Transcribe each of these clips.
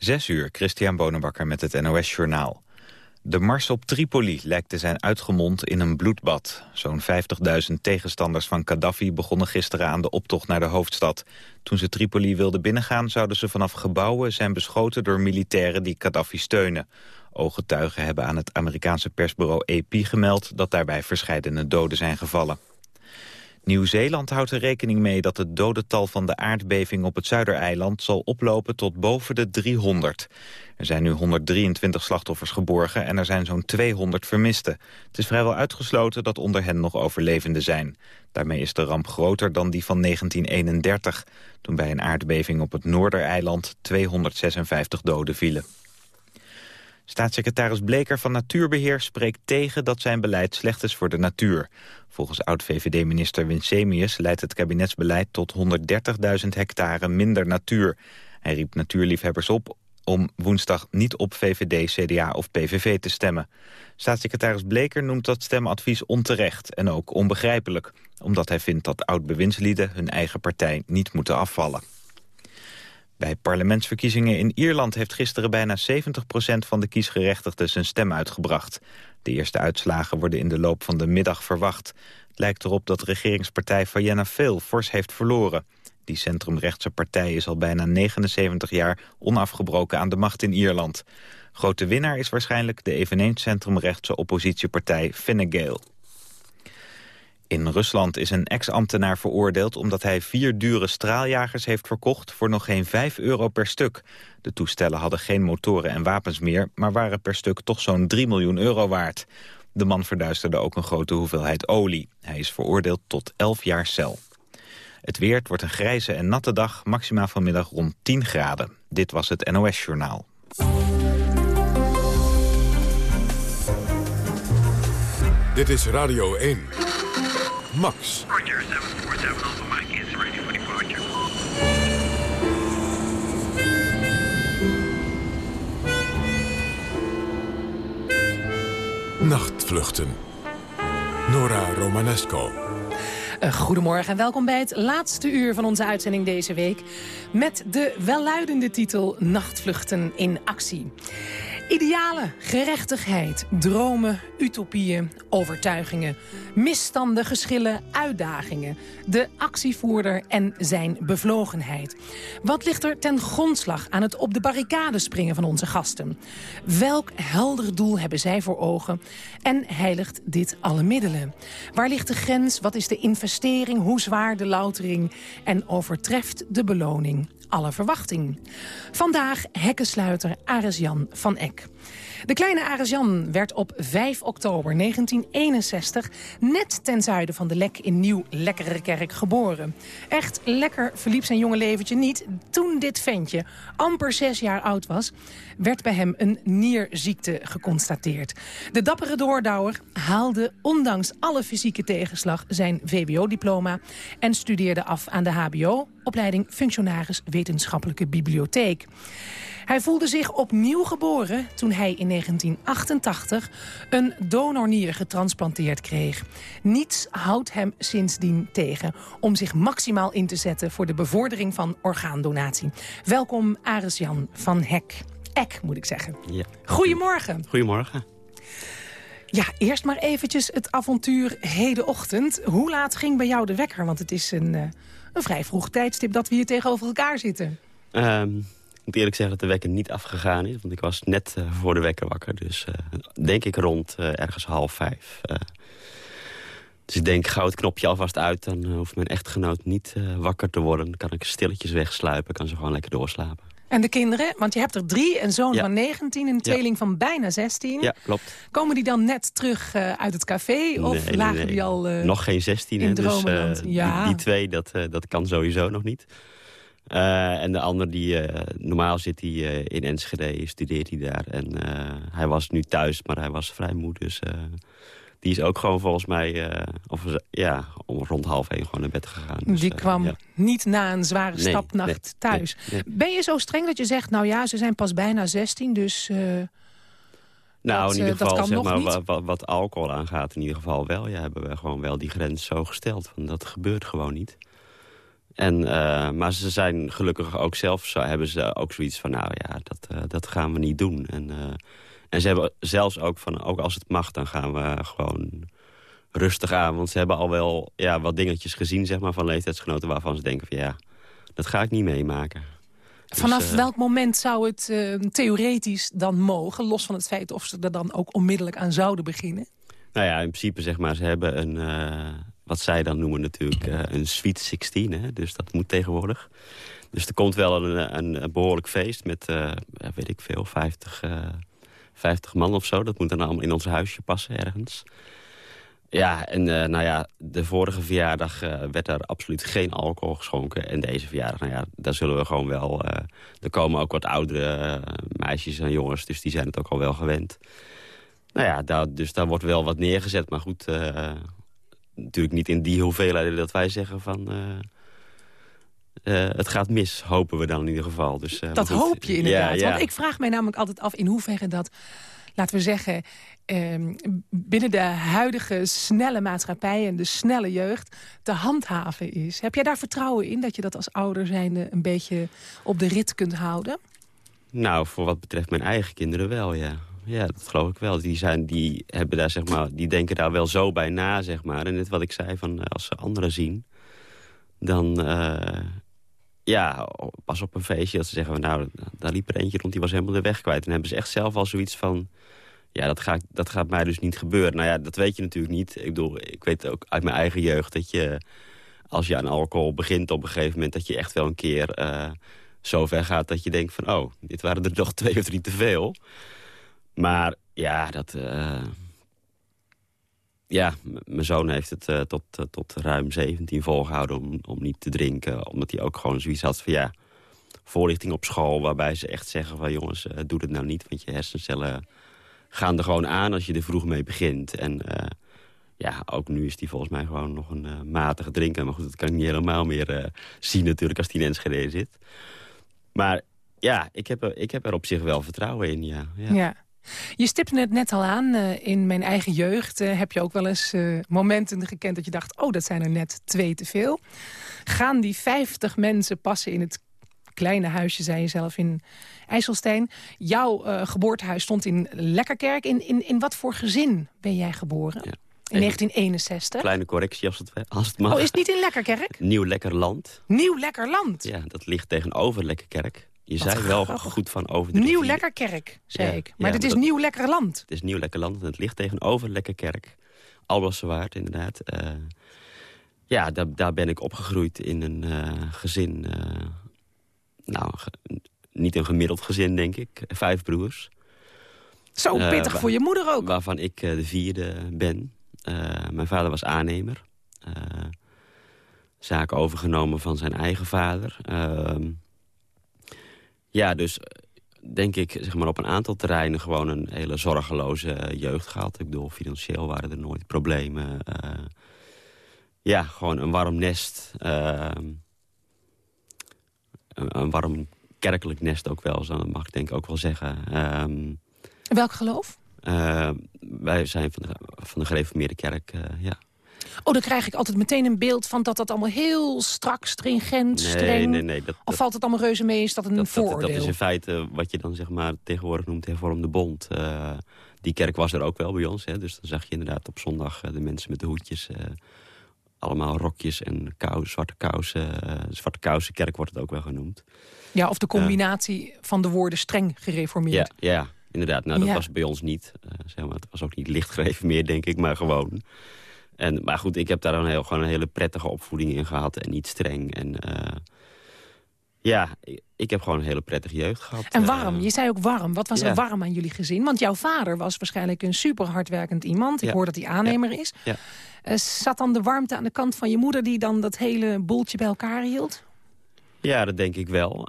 Zes uur, Christian Bonenbakker met het NOS Journaal. De mars op Tripoli lijkt te zijn uitgemond in een bloedbad. Zo'n 50.000 tegenstanders van Gaddafi begonnen gisteren aan de optocht naar de hoofdstad. Toen ze Tripoli wilden binnengaan zouden ze vanaf gebouwen zijn beschoten door militairen die Gaddafi steunen. Ooggetuigen hebben aan het Amerikaanse persbureau AP gemeld dat daarbij verscheidene doden zijn gevallen. Nieuw-Zeeland houdt er rekening mee dat het dodental van de aardbeving op het Zuidereiland zal oplopen tot boven de 300. Er zijn nu 123 slachtoffers geborgen en er zijn zo'n 200 vermisten. Het is vrijwel uitgesloten dat onder hen nog overlevenden zijn. Daarmee is de ramp groter dan die van 1931, toen bij een aardbeving op het Noordereiland 256 doden vielen. Staatssecretaris Bleker van Natuurbeheer spreekt tegen dat zijn beleid slecht is voor de natuur. Volgens oud-VVD-minister Winsemius leidt het kabinetsbeleid tot 130.000 hectare minder natuur. Hij riep natuurliefhebbers op om woensdag niet op VVD, CDA of PVV te stemmen. Staatssecretaris Bleker noemt dat stemadvies onterecht en ook onbegrijpelijk... omdat hij vindt dat oud-bewindslieden hun eigen partij niet moeten afvallen. Bij parlementsverkiezingen in Ierland heeft gisteren bijna 70% van de kiesgerechtigden zijn stem uitgebracht. De eerste uitslagen worden in de loop van de middag verwacht. Het lijkt erop dat regeringspartij Fianna Fáil fors heeft verloren. Die centrumrechtse partij is al bijna 79 jaar onafgebroken aan de macht in Ierland. Grote winnaar is waarschijnlijk de eveneens centrumrechtse oppositiepartij Fine Gael. In Rusland is een ex-ambtenaar veroordeeld omdat hij vier dure straaljagers heeft verkocht voor nog geen 5 euro per stuk. De toestellen hadden geen motoren en wapens meer, maar waren per stuk toch zo'n 3 miljoen euro waard. De man verduisterde ook een grote hoeveelheid olie. Hij is veroordeeld tot 11 jaar cel. Het weer wordt een grijze en natte dag, maximaal vanmiddag rond 10 graden. Dit was het NOS Journaal. Dit is Radio 1. Max. Roger, 747 Alpha Mike is ready for. Nachtvluchten. Nora Romanesco. Uh, Goedemorgen en welkom bij het laatste uur van onze uitzending deze week... met de welluidende titel Nachtvluchten in actie. Idealen, gerechtigheid, dromen, utopieën, overtuigingen. Misstanden, geschillen, uitdagingen. De actievoerder en zijn bevlogenheid. Wat ligt er ten grondslag aan het op de barricade springen van onze gasten? Welk helder doel hebben zij voor ogen? En heiligt dit alle middelen? Waar ligt de grens? Wat is de investering? Hoe zwaar de loutering? En overtreft de beloning? Alle verwachting. Vandaag hekkensluiter Ares-Jan van Eck. De kleine Ares-Jan werd op 5 oktober 1961... net ten zuiden van de Lek in Nieuw-Lekkerenkerk geboren. Echt lekker verliep zijn jonge leventje niet. Toen dit ventje amper zes jaar oud was... werd bij hem een nierziekte geconstateerd. De dappere doordouwer haalde ondanks alle fysieke tegenslag... zijn VWO-diploma en studeerde af aan de HBO... opleiding functionaris wetenschappelijke bibliotheek. Hij voelde zich opnieuw geboren toen hij in 1988 een donornier getransplanteerd kreeg. Niets houdt hem sindsdien tegen om zich maximaal in te zetten voor de bevordering van orgaandonatie. Welkom Ares-Jan van Hek. Ek, moet ik zeggen. Ja. Goedemorgen. Goedemorgen. Ja, eerst maar eventjes het avontuur hedenochtend. Hoe laat ging bij jou de wekker? Want het is een, uh, een vrij vroeg tijdstip dat we hier tegenover elkaar zitten. Um, ik moet eerlijk zeggen dat de wekker niet afgegaan is. Want ik was net uh, voor de wekker wakker. Dus uh, denk ik rond uh, ergens half vijf. dus ik denk, gauw het knopje alvast uit. Dan hoeft mijn echtgenoot niet wakker te worden. Dan kan ik stilletjes wegsluipen. Kan ze gewoon lekker doorslapen. En de kinderen, want je hebt er drie, een zoon ja. van 19, een tweeling ja. van bijna 16. Ja, klopt. Komen die dan net terug uh, uit het café? Of nee, lagen nee, die al uh, Nog geen 16, in dus uh, ja. die, die, twee, dat, dat kan sowieso nog niet. En de ander, die, normaal zit hij in Enschede, studeert hij daar. En hij was nu thuis, maar hij was vrij moe. Dus die is ook gewoon volgens mij, of, ja, om rond half één gewoon naar bed gegaan. Dus, die kwam ja. niet na een zware nee, stapnacht nee, thuis. Nee, ben je zo streng dat je zegt, nou ja, ze zijn pas bijna 16, dus... nou, dat, in ieder geval, zeg maar, wat, wat, wat, alcohol aangaat, in ieder geval wel. Ja, hebben we gewoon wel die grens zo gesteld. Want dat gebeurt gewoon niet. En, uh, maar ze zijn gelukkig ook zelf, zo, hebben ze ook zoiets van... nou ja, dat, uh, dat gaan we niet doen. En, uh, en ze hebben zelfs ook van, ook als het mag, dan gaan we gewoon rustig aan. Want ze hebben al wel ja, wat dingetjes gezien zeg maar, van leeftijdsgenoten... waarvan ze denken van ja, dat ga ik niet meemaken. Vanaf dus, welk moment zou het theoretisch dan mogen? Los van het feit of ze er dan ook onmiddellijk aan zouden beginnen? Nou ja, in principe zeg maar, ze hebben een wat zij dan noemen natuurlijk een Sweet 16. Hè? Dus dat moet tegenwoordig. Dus er komt wel een, een, een behoorlijk feest met, weet ik veel, 50, uh, 50 man of zo. Dat moet dan allemaal in ons huisje passen ergens. Ja, en nou ja, de vorige verjaardag werd er absoluut geen alcohol geschonken. En deze verjaardag, nou ja, daar zullen we gewoon wel... er komen ook wat oudere meisjes en jongens, dus die zijn het ook al wel gewend. Nou ja, dus daar wordt wel wat neergezet. Maar goed, natuurlijk niet in die hoeveelheden dat wij zeggen van... Uh, het gaat mis, hopen we dan in ieder geval. Dus, uh, dat hoop je inderdaad. Ja, ja. Want ik vraag mij namelijk altijd af in hoeverre dat, laten we zeggen... Uh, binnen de huidige snelle maatschappij en de snelle jeugd te handhaven is. Heb jij daar vertrouwen in dat je dat als ouder zijnde een beetje op de rit kunt houden? Nou, voor wat betreft mijn eigen kinderen wel, ja ja, dat geloof ik wel. Die, zijn, die, hebben daar, zeg maar, die denken daar wel zo bij na, zeg maar. En net wat ik zei, van, eh, als ze anderen zien... dan, uh, ja, pas op een feestje dat ze zeggen... nou, daar liep er eentje rond, die was helemaal de weg kwijt. En dan hebben ze echt zelf al zoiets van... ja, dat, ga, dat gaat mij dus niet gebeuren. Nou ja, dat weet je natuurlijk niet. Ik bedoel, ik weet ook uit mijn eigen jeugd dat je... als je aan alcohol begint op een gegeven moment... dat je echt wel een keer... Uh, zo ver gaat dat je denkt van... oh, dit waren er toch twee of drie te veel. Maar ja, dat... Uh... Ja, mijn zoon heeft het uh, tot, uh, tot ruim 17 volgehouden om, om niet te drinken. Omdat hij ook gewoon zoiets had van ja, voorlichting op school... waarbij ze echt zeggen van jongens, doe het nou niet. Want je hersencellen gaan er gewoon aan als je er vroeg mee begint. En ja, ook nu is hij volgens mij gewoon nog een matige drinker. Maar goed, dat kan ik niet helemaal meer zien natuurlijk als hij in Enschede zit. Maar ja, ik heb, er, ik heb er op zich wel vertrouwen in, ja. ja. Je stipte het net al aan. Uh, in mijn eigen jeugd uh, heb je ook wel eens uh, momenten gekend dat je dacht... oh, dat zijn er net twee te veel. Gaan die 50 mensen passen in het kleine huisje, zei je zelf, in IJsselstein. Jouw geboortehuis stond in Lekkerkerk. In, in, in wat voor gezin ben jij geboren? Ja. In 1961? Kleine correctie als het, als het mag. Oh, is het niet in Lekkerkerk? Nieuw Lekkerland. Nieuw Lekkerland? Ja, dat ligt tegenover Lekkerkerk. Je zei wel goed van over de Nieuw Lekkerkerk, zei ik. Maar dit is Nieuw Lekkerland. Het is Nieuw Lekkerland en het ligt tegenover Lekkerkerk. Alblassewaard, inderdaad. Uh, ja, daar, daar ben ik opgegroeid in een uh, gezin. Uh, nou, niet een gemiddeld gezin, denk ik. Vijf broers. Zo pittig voor je moeder ook. Waarvan ik de vierde ben. mijn vader was aannemer. zaak overgenomen van zijn eigen vader. Ehm, ja, dus eh, denk ik zeg maar, op een aantal terreinen gewoon een hele zorgeloze jeugd gehad. Ik bedoel, financieel waren er nooit problemen. Uh, ja, gewoon een warm nest. Uh, een, een, warm kerkelijk nest ook wel, zo mag ik denk ik ook wel zeggen. Uh, Welk geloof? wij zijn van de, van de gereformeerde kerk, ja. Oh, dan krijg ik altijd meteen een beeld van dat dat allemaal heel strak, stringent, nee, streng... Nee, nee, dat, of valt het allemaal reuze mee? Is dat een dat, vooroordeel? Dat, dat, is in feite wat je dan zeg maar tegenwoordig noemt hervormde bond. Uh, die kerk was er ook wel bij ons. Hè, dus dan zag je inderdaad op zondag uh, de mensen met de hoedjes... Uh, allemaal rokjes en kous, zwarte kousen. zwarte kousenkerk wordt het ook wel genoemd. Ja, of de combinatie van de woorden streng gereformeerd. Ja, ja inderdaad. Nou, dat ja. was bij ons niet. zeg maar, het was ook niet licht gereformeerd, denk ik, maar gewoon... En, maar goed, ik heb daar een, heel, gewoon een hele prettige opvoeding in gehad. En niet streng. En uh, ja, ik, heb gewoon een hele prettige jeugd gehad. En warm, uh, je zei ook warm. Wat was ja. er warm aan jullie gezin? Want jouw vader was waarschijnlijk een super hardwerkend iemand. Ik ja. hoor dat hij aannemer is. Uh, zat dan de warmte aan de kant van je moeder... die dan dat hele boeltje bij elkaar hield? Ja, dat denk ik wel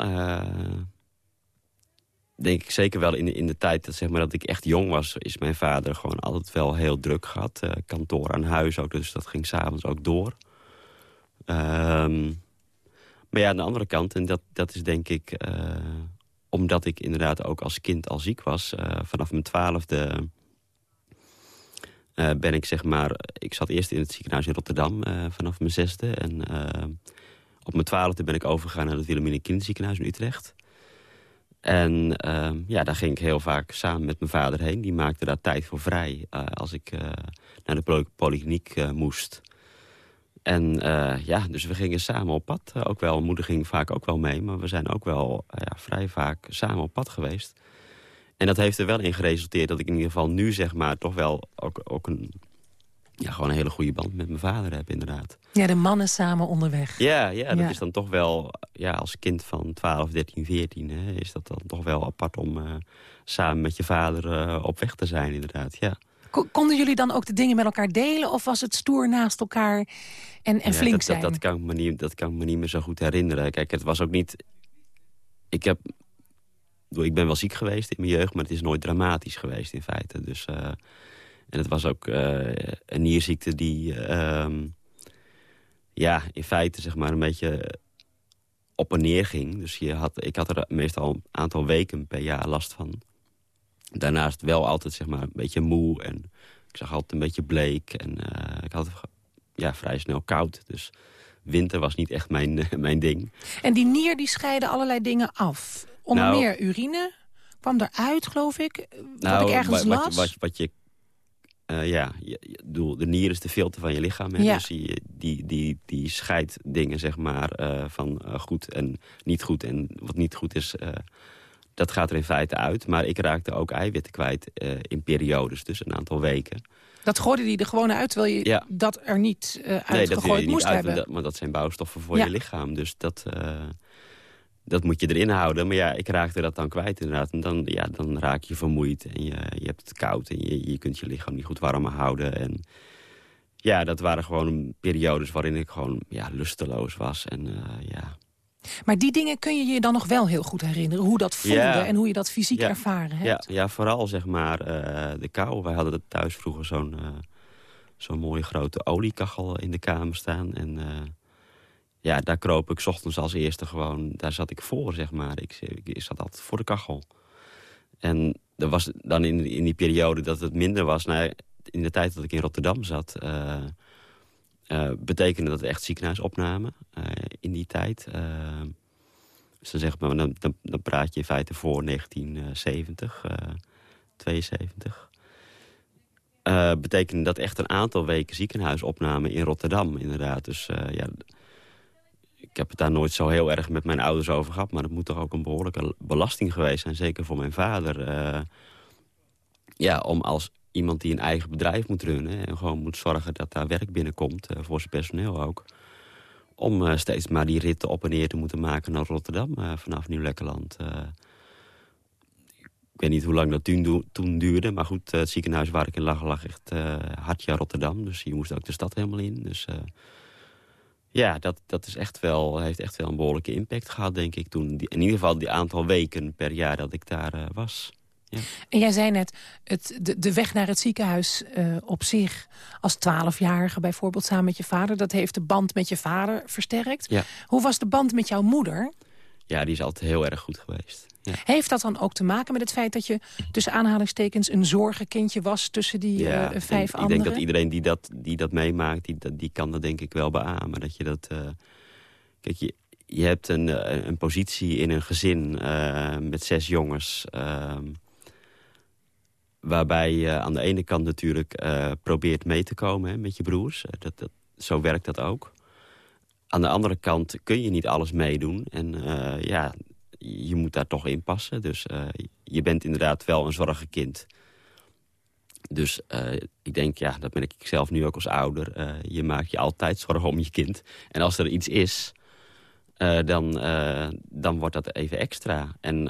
denk ik zeker wel in de, in de tijd dat, zeg maar, dat ik echt jong was... is mijn vader gewoon altijd wel heel druk gehad. Uh, kantoor aan huis ook, dus dat ging s'avonds ook door. Um, maar ja, aan de andere kant, en dat, dat is denk ik... Uh, omdat ik inderdaad ook als kind al ziek was. Uh, vanaf mijn twaalfde ben ik zeg maar... Ik zat eerst in het ziekenhuis in Rotterdam vanaf mijn zesde. En op mijn twaalfde ben ik overgegaan naar het Wilhelmina Kinderziekenhuis in Utrecht. En ehm, ja, daar ging ik heel vaak samen met mijn vader heen. Die maakte daar tijd voor vrij uh, als ik uh, naar de polykliniek uh, moest. En ja, dus we gingen samen op pad. ook wel, moeder ging vaak ook wel mee. Maar we zijn ook wel ja, vrij vaak samen op pad geweest. En dat heeft er wel in geresulteerd dat ik in ieder geval nu zeg maar toch wel ook, ook een ja, gewoon een hele goede band met mijn vader heb, inderdaad. Ja, de mannen samen onderweg. Ja, ja dat is dan toch wel, ja, als kind van 12, 13, 14... Hè, is dat dan toch wel apart om uh, samen met je vader uh, op weg te zijn, inderdaad, ja. Konden jullie dan ook de dingen met elkaar delen? Of was het stoer naast elkaar en, en ja, flink dat, zijn? Dat, dat, kan ik me niet, dat kan ik me niet meer zo goed herinneren. Kijk, het was ook niet... Ik heb... Ik ben wel ziek geweest in mijn jeugd, maar het is nooit dramatisch geweest in feite. Dus... Uh, en het was ook uh, een nierziekte die... Uh, ja, in feite zeg maar een beetje op en neer ging. Dus je had, ik had er meestal een aantal weken per jaar last van. Daarnaast wel altijd zeg maar een beetje moe. En ik zag altijd een beetje bleek. En uh, ik had ja, vrij snel koud. Dus winter was niet echt mijn, mijn ding. En die nier die scheiden allerlei dingen af. Onder nou, meer urine kwam eruit, geloof ik. Wat nou, ik ergens wat, las. Wat, wat, wat je uh, ja, je, je, doel, de nier is de filter van je lichaam. Hè? Ja. Dus die, die, die, die scheidt dingen zeg maar, uh, van uh, goed en niet goed. En wat niet goed is, dat gaat er in feite uit. Maar ik raakte ook eiwitten kwijt in periodes, dus een aantal weken. Dat gooide die er gewoon uit, terwijl je ja. dat er niet uh, nee, dat uitgegooid niet moest uit, hebben. Dat, maar dat zijn bouwstoffen voor Ja. je lichaam. Dus dat, dat moet je erin houden. Maar ja, ik raakte dat dan kwijt inderdaad. En dan, ja, dan raak je vermoeid en je, je hebt het koud... en je, je kunt je lichaam niet goed warm houden. En ja, dat waren gewoon periodes waarin ik gewoon ja, lusteloos was. En uh, ja... Maar die dingen kun je je dan nog wel heel goed herinneren. Hoe dat voelde Ja. en hoe je dat fysiek Ja. ervaren Ja, hebt. ja, vooral zeg maar eh, de kou. Wij hadden thuis vroeger zo'n eh, zo'n mooie grote oliekachel in de kamer staan. En eh, ja, daar kroop ik ochtends als eerste gewoon... Daar zat ik voor, zeg maar. Ik, zat altijd voor de kachel. En er was dan in, in die periode dat het minder was... Nou, in de tijd dat ik in Rotterdam zat... eh, eh, betekende dat echt ziekenhuisopname eh, in die tijd. Dus dan, zeg maar, dan, dan, dan praat je in feite voor 1970, eh 72. Eh betekende dat echt een aantal weken ziekenhuisopname in Rotterdam, inderdaad. Dus ja, ik heb het daar nooit zo heel erg met mijn ouders over gehad... maar het moet toch ook een behoorlijke belasting geweest zijn, zeker voor mijn vader. eh, ja, om als iemand die een eigen bedrijf moet runnen... en gewoon moet zorgen dat daar werk binnenkomt, eh, voor zijn personeel ook... om eh, steeds maar die ritten op en neer te moeten maken naar Rotterdam vanaf Nieuw-Lekkerland. Ik weet niet hoe lang dat toen, toen duurde, maar goed, het ziekenhuis waar ik in lag lag echt hartje Rotterdam. Dus je moest ook de stad helemaal in. Dus ja, dat, dat is echt wel, heeft echt wel een behoorlijke impact gehad, denk ik toen. Die, in ieder geval die aantal weken per jaar dat ik daar eh, was. En jij zei net, het, de, de weg naar het ziekenhuis eh, op zich... als twaalfjarige bijvoorbeeld samen met je vader... dat heeft de band met je vader versterkt. Ja. Hoe was de band met jouw moeder? Ja, die is altijd heel erg goed geweest. Ja. Heeft dat dan ook te maken met het feit dat je... tussen aanhalingstekens een zorgenkindje was... tussen die Ja, eh, vijf anderen? Ik denk dat iedereen die dat, die dat meemaakt, die, dat- die kan dat denk ik wel beamen. Dat je dat... eh, kijk, je, je hebt een, eh, een positie in een gezin met zes jongens... ehm, waarbij je aan de ene kant natuurlijk probeert mee te komen hè, met je broers. Dat, dat, zo werkt dat ook. Aan de andere kant kun je niet alles meedoen. En eh, ja, je moet daar toch in passen. Dus eh, je bent inderdaad wel een zorgenkind. Dus eh, ik denk, ja, dat ben ik zelf nu ook als ouder. je maakt je altijd zorgen om je kind. En als er iets is, dan, dan wordt dat even extra. En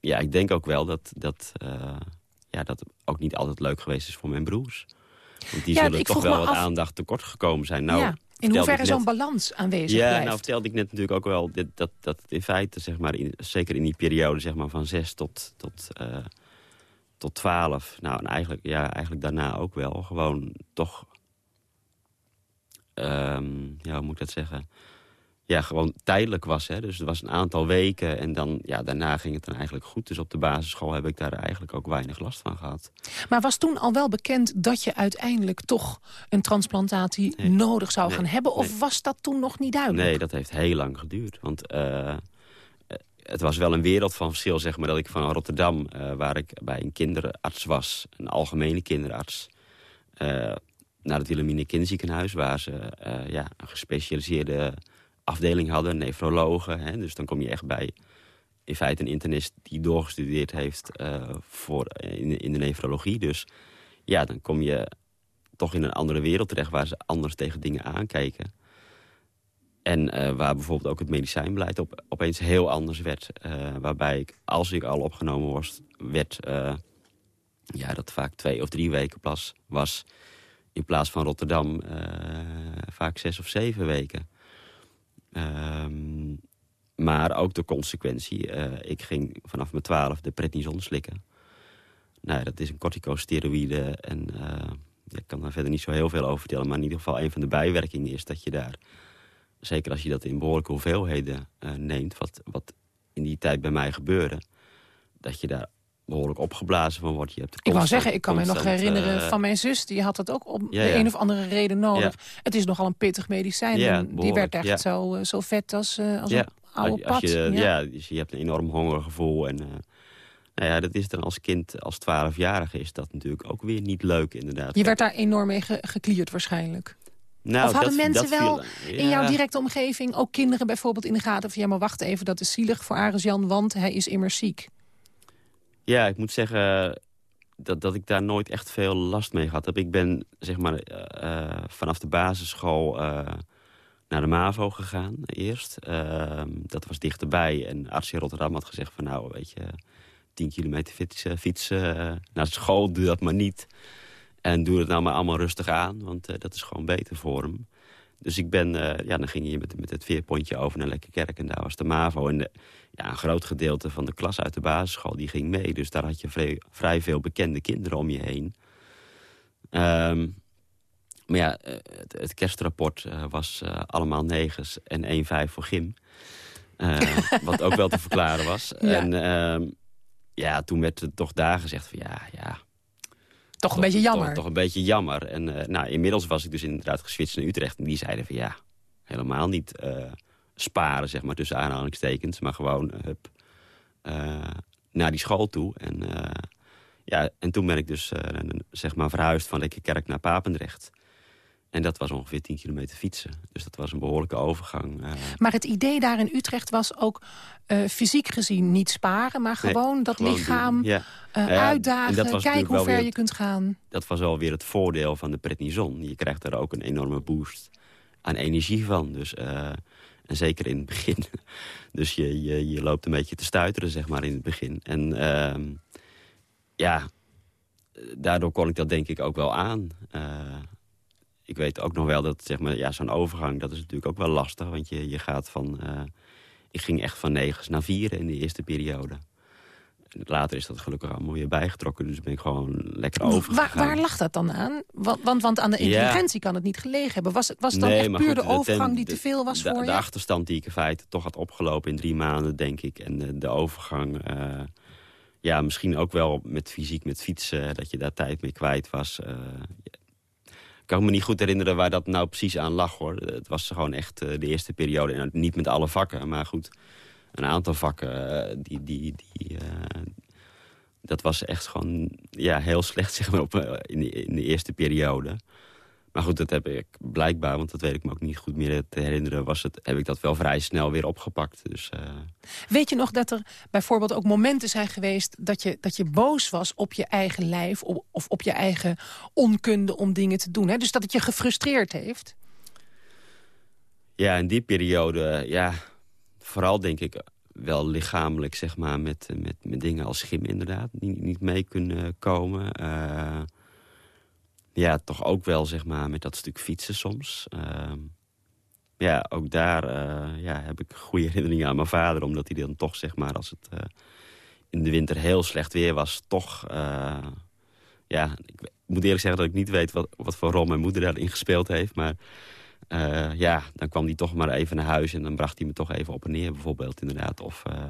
ja, ik denk ook wel dat, dat, ja, dat ook niet altijd leuk geweest is voor mijn broers. Want die Ja, zullen toch wel wat aandacht tekort gekomen zijn. Nou, ja. In hoeverre zo'n balans aanwezig ja, blijft? nou vertelde ik net natuurlijk ook wel dit, dat, dat in feite, zeg maar, in, zeker in die periode zeg maar, van zes tot, tot, eh, tot twaalf, nou en eigenlijk, ja, eigenlijk daarna ook wel, gewoon toch, ehm, ja, hoe moet ik dat zeggen? Ja, gewoon tijdelijk was. Hè. Dus het was een aantal weken en dan, ja, daarna ging het dan eigenlijk goed. Dus op de basisschool heb ik daar eigenlijk ook weinig last van gehad. Maar was toen al wel bekend dat je uiteindelijk toch een transplantatie nodig zou gaan hebben? Of was dat toen nog niet duidelijk? Nee, dat heeft heel lang geduurd. Want eh, het was wel een wereld van verschil, zeg maar, dat ik van Rotterdam, uh, waar ik bij een kinderarts was, een algemene kinderarts, uh, naar het Wilhelmine Kinderziekenhuis, waar ze ja, een gespecialiseerde afdeling hadden, nefrologen. Hè, dus dan kom je echt bij in feite een internist die doorgestudeerd heeft uh, voor, in, de nefrologie. Dus ja, dan kom je toch in een andere wereld terecht... waar ze anders tegen dingen aankijken. En uh, waar bijvoorbeeld ook het medicijnbeleid op, opeens heel anders werd. Uh, waarbij ik, als ik al opgenomen was, werd... ja, dat vaak twee of drie weken pas was... in plaats van Rotterdam vaak zes of zeven weken. Um, maar ook de consequentie. Uh, ik ging vanaf mijn twaalf de prednison slikken. Nou, dat is een corticosteroïde. En uh, ik kan daar verder niet zo heel veel over vertellen. Maar in ieder geval een van de bijwerkingen is dat je daar... zeker als je dat in behoorlijke hoeveelheden uh, neemt... Wat, wat in die tijd bij mij gebeurde... dat je daar behoorlijk opgeblazen van wordt. Je hebt ik wou zeggen, ik kan me nog herinneren uh, van mijn zus... die had dat ook om ja, de een of andere reden nodig. Ja. Het is nogal een pittig medicijn. die werd echt zo, uh, zo vet als, uh, als een oude als pad. Je, ja. dus je hebt een enorm hongergevoel. En, nou ja, dat is dan als kind, als twaalfjarige... is dat natuurlijk ook weer niet leuk, inderdaad. Je werd daar enorm mee ge geklierd waarschijnlijk. Nou, of hadden dat, mensen dat wel viel, in jouw directe omgeving... ook kinderen bijvoorbeeld in de gaten van... ja, maar wacht even, dat is zielig voor Ares Jan, want hij is immers ziek. Ja, ik moet zeggen dat, dat ik daar nooit echt veel last mee gehad heb. Ik ben zeg maar, uh, vanaf de basisschool naar de MAVO gegaan eerst. Uh, dat was dichterbij. En arts in Rotterdam had gezegd van nou, weet je... 10 kilometer fietsen, fietsen naar school, doe dat maar niet. En doe het nou maar allemaal rustig aan, want dat is gewoon beter voor hem. Dus ik ben, ja, dan ging je met, met het veerpontje over naar Lekkerkerk en daar was de MAVO. En de, ja, een groot gedeelte van de klas uit de basisschool die ging mee. Dus daar had je vrij, vrij veel bekende kinderen om je heen. Um, maar ja, het, het kerstrapport uh, was uh, allemaal negens en 1-5 voor gym. Wat ook wel te verklaren was. Ja. En um, ja, toen werd er toch daar gezegd van ja, ja... Toch, een beetje jammer. Toch, toch een beetje jammer. En nou, inmiddels was ik dus inderdaad geswitcht naar Utrecht. En die zeiden van ja, helemaal niet sparen, zeg maar, tussen aanhalingstekens. Maar gewoon uh, hup, uh, naar die school toe. En, ja, en toen ben ik dus zeg maar verhuisd van Lekkerkerk naar Papendrecht. En dat was ongeveer 10 kilometer fietsen. Dus dat was een behoorlijke overgang. Maar het idee daar in Utrecht was ook fysiek gezien niet sparen... maar gewoon nee, dat gewoon lichaam ja. uitdagen, kijken hoe ver je kunt gaan. Dat was wel weer het voordeel van de prednison. Je krijgt daar ook een enorme boost aan energie van. Dus en zeker in het begin. Dus je, je, je loopt een beetje te stuiteren, zeg maar, in het begin. En uh, ja, daardoor kon ik dat denk ik ook wel aan. Ik weet ook nog wel dat, zeg maar, ja, zo'n overgang, dat is natuurlijk ook wel lastig. Want je, je gaat van... Uh, ik ging echt van negens naar vieren in de eerste periode. Later is dat gelukkig allemaal weer bijgetrokken. Dus ben ik gewoon lekker overgegaan. Waar, waar lag dat dan aan? Want, want, want aan de intelligentie ja. kan het niet gelegen hebben. Was, was het dan nee, echt puur goed, de overgang die te veel was de, voor de, je? De achterstand die ik in feite toch had opgelopen in drie maanden, denk ik. En de, de overgang... Uh, ja, misschien ook wel met fysiek, met fietsen, dat je daar tijd mee kwijt was. Uh, kan me niet goed herinneren waar dat nou precies aan lag, hoor. Het was gewoon echt uh, de eerste periode. En niet met alle vakken, maar goed een aantal vakken, uh, die, die, die, uh, dat was echt gewoon ja, heel slecht zeg maar, op, in de eerste periode. Maar goed, dat heb ik blijkbaar, want dat weet ik me ook niet goed meer te herinneren... Was het, heb ik dat wel vrij snel weer opgepakt. Dus, uh... Weet je nog dat er bijvoorbeeld ook momenten zijn geweest... dat je, dat je boos was op je eigen lijf of, of op je eigen onkunde om dingen te doen? Hè? Dus dat het je gefrustreerd heeft? Ja, in die periode, ja, vooral denk ik wel lichamelijk, zeg maar, met, met, met dingen als schim inderdaad. Niet, niet mee kunnen komen. Uh, ja, toch ook wel, zeg maar, met dat stuk fietsen soms. Uh, ja, ook daar uh, ja, heb ik goede herinneringen aan mijn vader. Omdat hij dan toch, zeg maar, als het in de winter heel slecht weer was... toch, ja, ik moet eerlijk zeggen dat ik niet weet wat, wat voor rol mijn moeder daarin gespeeld heeft. Maar eh, ja, dan kwam hij toch maar even naar huis... en dan bracht hij me toch even op en neer bijvoorbeeld inderdaad. Of eh,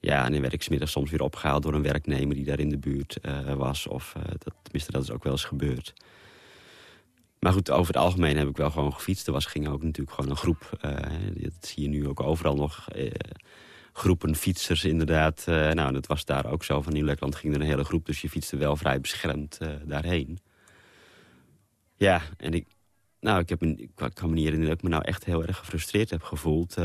ja, en dan werd ik smiddags soms weer opgehaald door een werknemer... die daar in de buurt eh, was. Of, dat, tenminste, dat is ook wel eens gebeurd. Maar goed, over het algemeen heb ik wel gewoon gefietst. Er was, ging ook natuurlijk gewoon een groep. dat zie je nu ook overal nog groepen fietsers inderdaad. nou, dat was daar ook zo. Van Nieuw-Lekland ging er een hele groep, dus je fietste wel vrij beschermd daarheen. Ja, en ik, nou, ik, heb een, ik kan me dat ik me nou echt heel erg gefrustreerd heb gevoeld.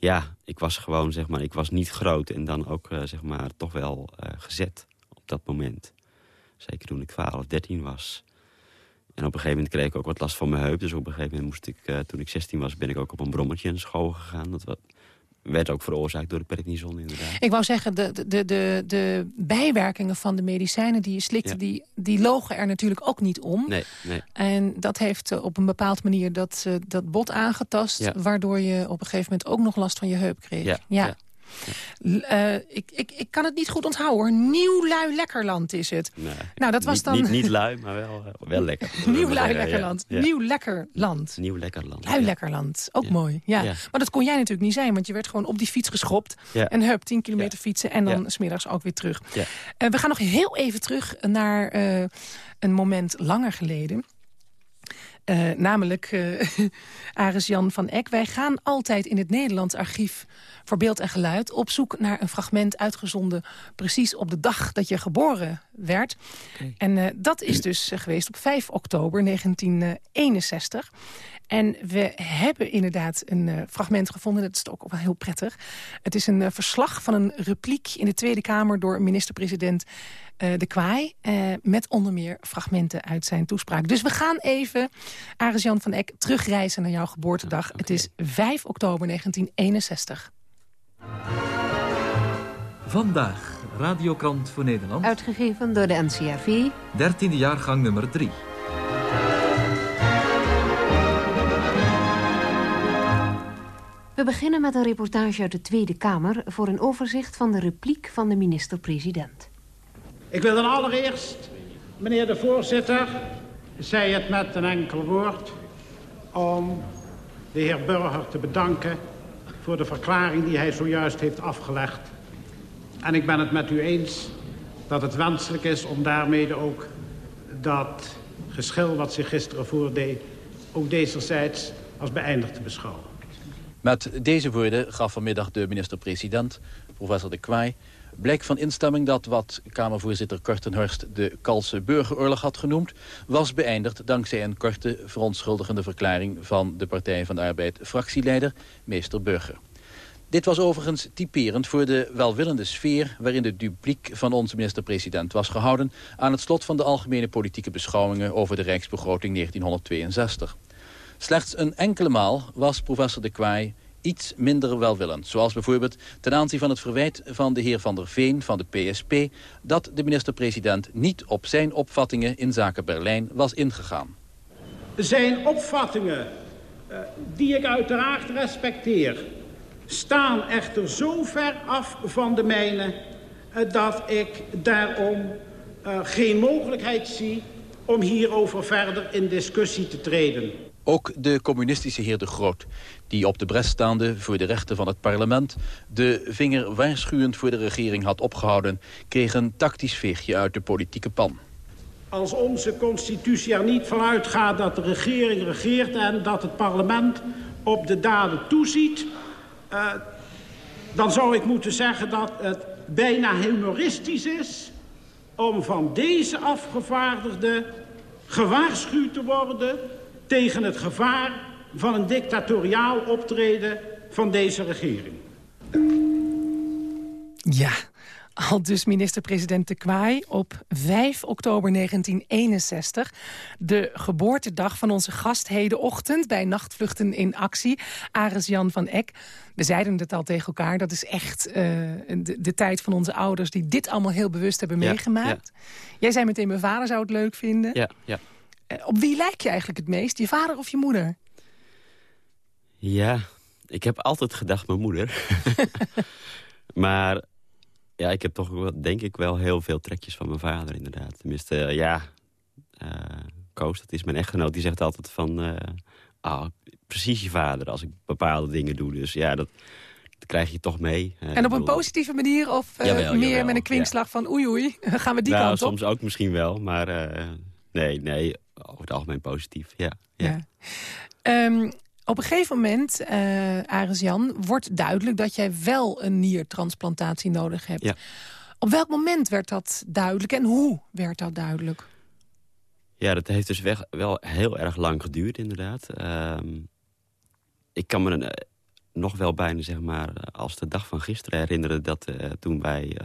Ja, ik was gewoon, zeg maar, ik was niet groot en dan ook, uh, zeg maar, toch wel uh, gezet op dat moment. Zeker toen ik 12, 13 was. En op een gegeven moment kreeg ik ook wat last van mijn heup. Dus op een gegeven moment moest ik, uh, toen ik 16 was, ben ik ook op een brommertje naar school gegaan. Dat was, werd ook veroorzaakt door de prednison inderdaad. Ik wou zeggen, de, de, de, de bijwerkingen van de medicijnen die je slikte... Die, die logen er natuurlijk ook niet om. Nee, nee. En dat heeft eh, op een bepaald manier dat, uh, dat bot aangetast... waardoor je op een gegeven moment ook nog last van je heup kreeg. ja. ja. Uh, ik, ik, ik kan het niet goed onthouden hoor. Nieuw lui lekkerland is het. Nee, nou, dat was niet, dan... Niet, niet lui, maar wel, uh, wel lekker. Nieuw lui lekkerland. Ja, ja. Nieuw lekkerland. Nieuw lekkerland. Lui lekkerland. Ook mooi. Ja. Maar dat kon jij natuurlijk niet zijn. Want je werd gewoon op die fiets geschopt. En hup, 10 kilometer fietsen. En dan smiddags ook weer terug. Uh, we gaan nog heel even terug naar een moment langer geleden. Uh, namelijk uh, Aris Jan van Eck. Wij gaan altijd in het Nederlands archief voor beeld en geluid... op zoek naar een fragment uitgezonden precies op de dag dat je geboren werd. Okay. En uh, dat is dus geweest op 5 oktober 1961. En we hebben inderdaad een fragment gevonden. Dat is ook wel heel prettig. Het is een verslag van een repliek in de Tweede Kamer... door minister-president uh, De Kwaai... Uh, met onder meer fragmenten uit zijn toespraak. Dus we gaan even, Aris-Jan van Eck, terugreizen naar jouw geboortedag. Okay. Het is 5 oktober 1961. Vandaag, Radiokrant voor Nederland. Uitgegeven door de NCRV. 13e jaargang nummer 3. We beginnen met een reportage uit de Tweede Kamer... voor een overzicht van de repliek van de minister-president. Ik wil dan allereerst, meneer de voorzitter, zei het met een enkel woord... om de heer Burger te bedanken voor de verklaring die hij zojuist heeft afgelegd. En ik ben het met u eens dat het wenselijk is om daarmee ook dat geschil wat zich gisteren voordeed... ook dezerzijds als beëindigd te beschouwen. Met deze woorden gaf vanmiddag de minister-president, professor De Kwaai bleek van instemming dat wat Kamervoorzitter Kortenhorst de Kalse burgeroorlog had genoemd, was beëindigd dankzij een korte verontschuldigende verklaring van de Partij van de Arbeid fractieleider, meester Burger. Dit was overigens typerend voor de welwillende sfeer waarin de dupliek van onze minister-president was gehouden aan het slot van de algemene politieke beschouwingen over de Rijksbegroting 1962. Slechts een enkele maal was professor de Kwaai iets minder welwillend. Zoals bijvoorbeeld ten aanzien van het verwijt van de heer Van der Veen van de PSP... dat de minister-president niet op zijn opvattingen in zaken Berlijn was ingegaan. Zijn opvattingen, uh, die ik uiteraard respecteer... staan echter zo ver af van de mijne... Uh, dat ik daarom uh, geen mogelijkheid zie om hierover verder in discussie te treden. Ook de communistische heer De Groot, die op de bres staande voor de rechten van het parlement... de vinger waarschuwend voor de regering had opgehouden... kreeg een tactisch veegje uit de politieke pan. Als onze constitutie er niet van uitgaat dat de regering regeert... en dat het parlement op de daden toeziet... Uh, dan zou ik moeten zeggen dat het bijna humoristisch is... om van deze afgevaardigde gewaarschuwd te worden tegen het gevaar van een dictatoriaal optreden van deze regering. Ja, al dus minister-president de Kwaai op 5 oktober 1961. De geboortedag van onze gast hedenochtend bij Nachtvluchten in Actie. Ares Jan van Eck. We zeiden het al tegen elkaar. Dat is echt uh, de, de, tijd van onze ouders die dit allemaal heel bewust hebben ja, meegemaakt. Ja. Jij zei meteen, mijn vader zou het leuk vinden. Ja, ja. Op wie lijk je eigenlijk het meest? Je vader of je moeder? Ja, ik heb altijd gedacht mijn moeder. maar ja, ik heb toch denk ik wel heel veel trekjes van mijn vader inderdaad. Tenminste, uh, ja, uh, Koos, dat is mijn echtgenoot, die zegt altijd van... eh, ah, precies je vader als ik bepaalde dingen doe. Dus ja, dat, dat krijg je toch mee. Eh, En op een positieve manier of eh, Jawel, meer jawel, met een kwinkslag van oei oei, gaan we die nou, kant op? soms ook misschien wel, maar eh, nee, nee, over het algemeen positief, ja. ja. Ja. Ehm, op een gegeven moment, eh Aris Jan, wordt duidelijk dat jij wel een niertransplantatie nodig hebt. Ja. Op welk moment werd dat duidelijk en hoe werd dat duidelijk? Ja, dat heeft dus weg, wel heel erg lang geduurd, inderdaad. Ehm, ik kan me eh, nog wel bijna, zeg maar, als de dag van gisteren herinneren... dat eh, toen wij...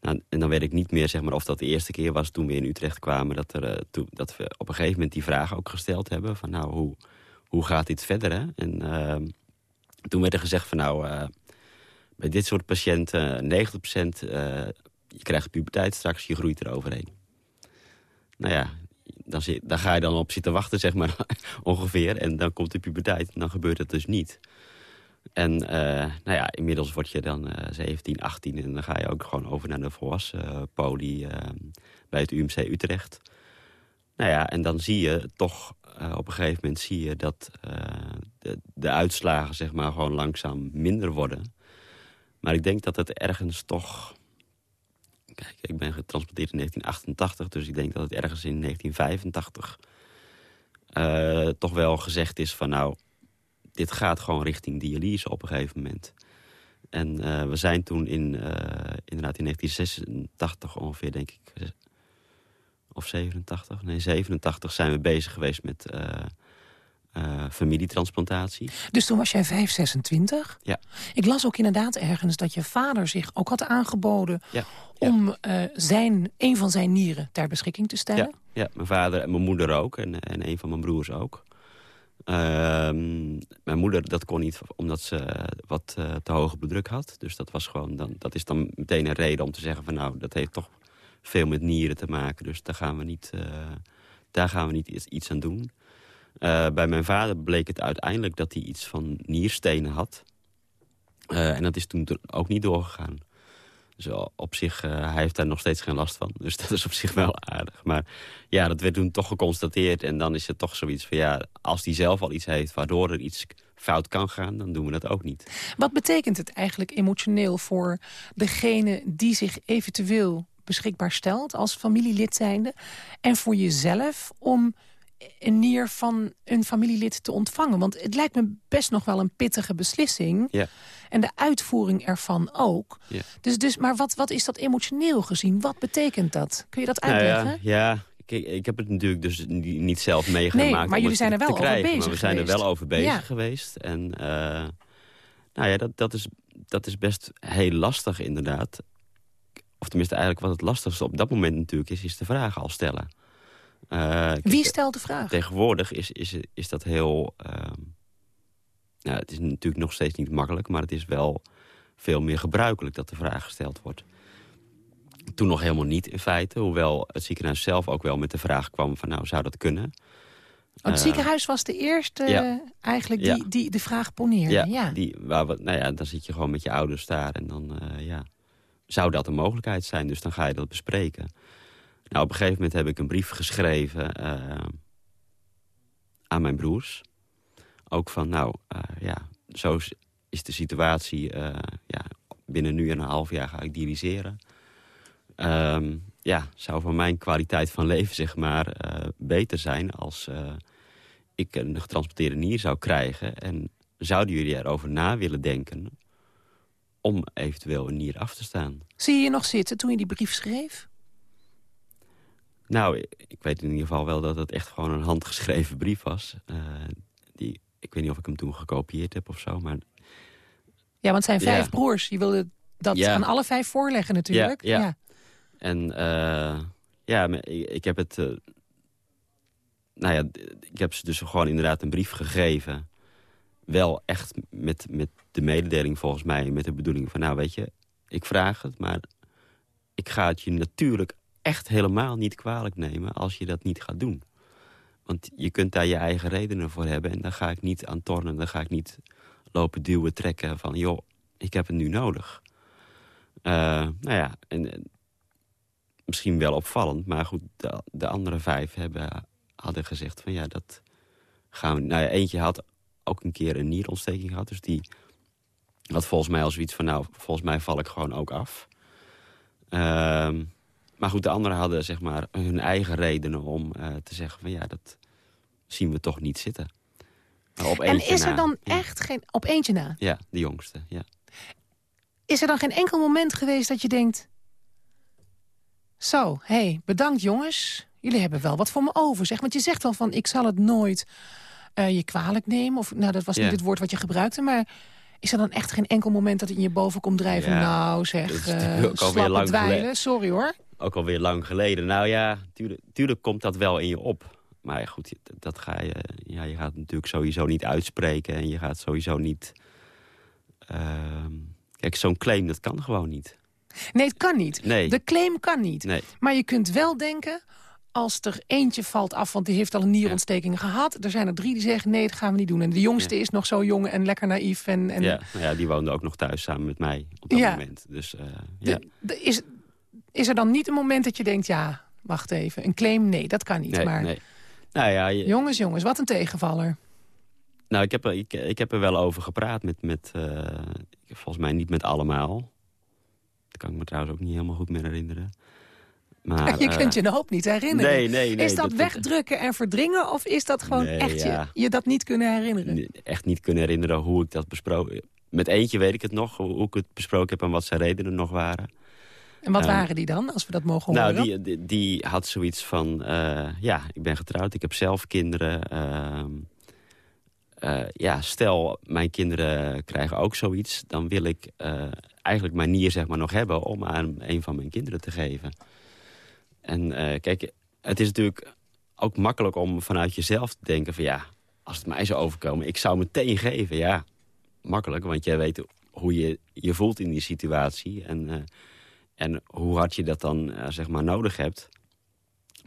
nou, en dan weet ik niet meer zeg maar, of dat de eerste keer was toen we in Utrecht kwamen... dat, er, dat we op een gegeven moment die vraag ook gesteld hebben... van nou, hoe, hoe gaat dit verder, hè? En ehm, toen werd er gezegd van nou... eh, bij dit soort patiënten, 90% eh je krijgt puberteit straks, je groeit er overheen nou ja, dan, daar ga je dan op zitten wachten, zeg maar, ongeveer. En dan komt de puberteit en dan gebeurt het dus niet. En eh, nou ja, inmiddels word je dan eh 17, 18 en dan ga je ook gewoon over naar de volwassen eh, poli eh, bij het UMC Utrecht. Nou ja, en dan zie je toch, eh, op een gegeven moment zie je dat eh, de, de uitslagen zeg maar gewoon langzaam minder worden. Maar ik denk dat het ergens toch Kijk, ik ben getransporteerd in 1988, dus ik denk dat het ergens in 1985 eh, toch wel gezegd is van nou, dit gaat gewoon richting dialyse op een gegeven moment. En we zijn toen in, inderdaad in 1986 ongeveer, denk ik, of 87, nee 87 zijn we bezig geweest met eh, eh, familietransplantatie. Dus toen was jij 5, 26? Ja. Ik las ook inderdaad ergens dat je vader zich ook had aangeboden... Ja. om eh, zijn, een van zijn nieren ter beschikking te stellen. Ja, ja, mijn vader en mijn moeder ook. En, en een van mijn broers ook. Ehm, mijn moeder, dat kon niet omdat ze wat te hoge bloeddruk had. Dus dat, was gewoon dan, dat is dan meteen een reden om te zeggen van... nou, dat heeft toch veel met nieren te maken. Dus daar gaan we niet, eh, daar gaan we niet iets, aan doen. Eh, bij mijn vader bleek het uiteindelijk dat hij iets van nierstenen had. Eh, en dat is toen ook niet doorgegaan. Dus op zich, hij heeft daar nog steeds geen last van. Dus dat is op zich wel aardig. Maar ja, dat werd toen toch geconstateerd. En dan is het toch zoiets van, ja, als hij zelf al iets heeft... waardoor er iets fout kan gaan, dan doen we dat ook niet. Wat betekent het eigenlijk emotioneel voor degene die zich eventueel beschikbaar stelt... als familielid zijnde, en voor jezelf om een nier van een familielid te ontvangen? Want het lijkt me best nog wel een pittige beslissing. Ja. En de uitvoering ervan ook. Ja. Dus, dus, maar wat, wat is dat emotioneel gezien? Wat betekent dat? Kun je dat Nou uitleggen? ja, ja kijk, ik heb het natuurlijk dus niet zelf meegemaakt. Nee, maar jullie zijn er wel over krijgen, bezig Maar we zijn er wel over bezig geweest. En eh, nou ja, dat, dat, is, dat is best heel lastig inderdaad. Of tenminste eigenlijk wat het lastigste op dat moment natuurlijk is... is de vragen al stellen. Eh, Wie stelt de vraag? Tegenwoordig is, is, is dat heel... nou, het is natuurlijk nog steeds niet makkelijk... maar het is wel veel meer gebruikelijk dat de vraag gesteld wordt. Toen nog helemaal niet in feite. Hoewel het ziekenhuis zelf ook wel met de vraag kwam van... nou, zou dat kunnen? Want het Eh, ziekenhuis was de eerste ja. eigenlijk die, Ja. die de vraag poneerde. ja, Ja, Die, waar we, nou ja, dan zit je gewoon met je ouders daar. En dan eh, ja, zou dat een mogelijkheid zijn. Dus dan ga je dat bespreken. Nou, op een gegeven moment heb ik een brief geschreven... eh, aan mijn broers. Ook van, nou, eh, ja, zo is, de situatie. eh, ja, binnen nu en een half jaar ga ik dialyseren. Ehm, ja, zou voor mijn kwaliteit van leven, zeg maar, beter zijn... als ik een getransporteerde nier zou krijgen. En zouden jullie erover na willen denken... om eventueel een nier af te staan? Zie je je nog zitten toen je die brief schreef? Nou, ik- weet in ieder geval wel dat het echt gewoon een handgeschreven brief was. Eh, die, ik weet niet of ik hem toen gekopieerd heb of zo, maar Ja, want het zijn vijf Ja. broers. Je wilde dat Ja. aan alle vijf voorleggen natuurlijk. Ja, ja. En eh, ja, ik, heb het... eh, nou ja, ik heb ze dus gewoon inderdaad een brief gegeven. Wel echt met, met de mededeling volgens mij, met de bedoeling van... nou weet je, ik vraag het, maar ik ga het je natuurlijk echt helemaal niet kwalijk nemen... als je dat niet gaat doen. Want je kunt daar je eigen redenen voor hebben... en daar ga ik niet aan tornen, daar ga ik niet lopen duwen, trekken van... joh, ik heb het nu nodig. Eh, nou ja, en, en misschien wel opvallend. Maar goed, de, de andere vijf hebben, hadden gezegd van ja, dat gaan we... Nou eentje had ook een keer een nierontsteking gehad. Dus die had volgens mij al zoiets van... nou, volgens mij val ik gewoon ook af. Ehm, maar goed, de anderen hadden zeg maar hun eigen redenen om eh, te zeggen van... ja, dat zien we toch niet zitten. Op En is er na. dan Ja. echt geen... Op eentje na. Ja, de jongste, ja. Is er dan geen enkel moment geweest dat je denkt... Zo, hé, hey, bedankt jongens. Jullie hebben wel wat voor me over, zeg. Want je zegt wel van, ik zal het nooit eh, je kwalijk nemen. Of, nou, dat was Ja. niet het woord wat je gebruikte, maar... Is er dan echt geen enkel moment dat in je boven komt drijven? Ja, nou, zeg, alweer slappe lang dweilen. Sorry hoor. Ook alweer lang geleden. Nou ja, tuurlijk, tuurlijk komt dat wel in je op. Maar ja, goed, dat ga je, ja, je gaat natuurlijk sowieso niet uitspreken. En je gaat sowieso niet... ehm, kijk, zo'n claim, dat kan gewoon niet. Nee, het kan niet. Nee. De claim kan niet. Nee. Maar je kunt wel denken, als er eentje valt af... want die heeft al een nierontsteking gehad... er zijn er drie die zeggen, nee, dat gaan we niet doen. En de jongste Ja. is nog zo jong en lekker naïef. En, en Ja, nou ja, die woonde ook nog thuis samen met mij op dat moment. Dus eh, ja. de- de- is, is er dan niet een moment dat je denkt... ja, wacht even, een claim, nee, dat kan niet. nee, maar nee. Nou ja, je- jongens, jongens, wat een tegenvaller. Nou, ik heb, er, ik, ik heb er wel over gepraat met, met eh, volgens mij niet met allemaal. Dat kan ik me trouwens ook niet helemaal goed meer herinneren. Maar, je eh, kunt je een hoop niet herinneren. Nee, nee, nee. is dat, wegdrukken en verdringen... of is dat gewoon echt ja. je, je dat niet kunnen herinneren? echt niet kunnen herinneren hoe ik dat besproken... Met eentje weet ik het nog, hoe ik het besproken heb... en wat zijn redenen nog waren. En wat eh, waren die dan, als we dat mogen horen? Nou, die, die, die had zoiets van... eh, ja, ik ben getrouwd, ik heb zelf kinderen. ehm, eh, ja, stel, mijn kinderen krijgen ook zoiets... dan wil ik eh, eigenlijk mijn nier zeg maar, nog hebben... om aan een van mijn kinderen te geven. En eh, kijk, het is natuurlijk ook makkelijk om vanuit jezelf te denken... van ja, als het mij zou overkomen, ik zou meteen geven. Ja, makkelijk, want jij weet hoe je je voelt in die situatie... en eh, en hoe hard je dat dan eh, zeg maar nodig hebt.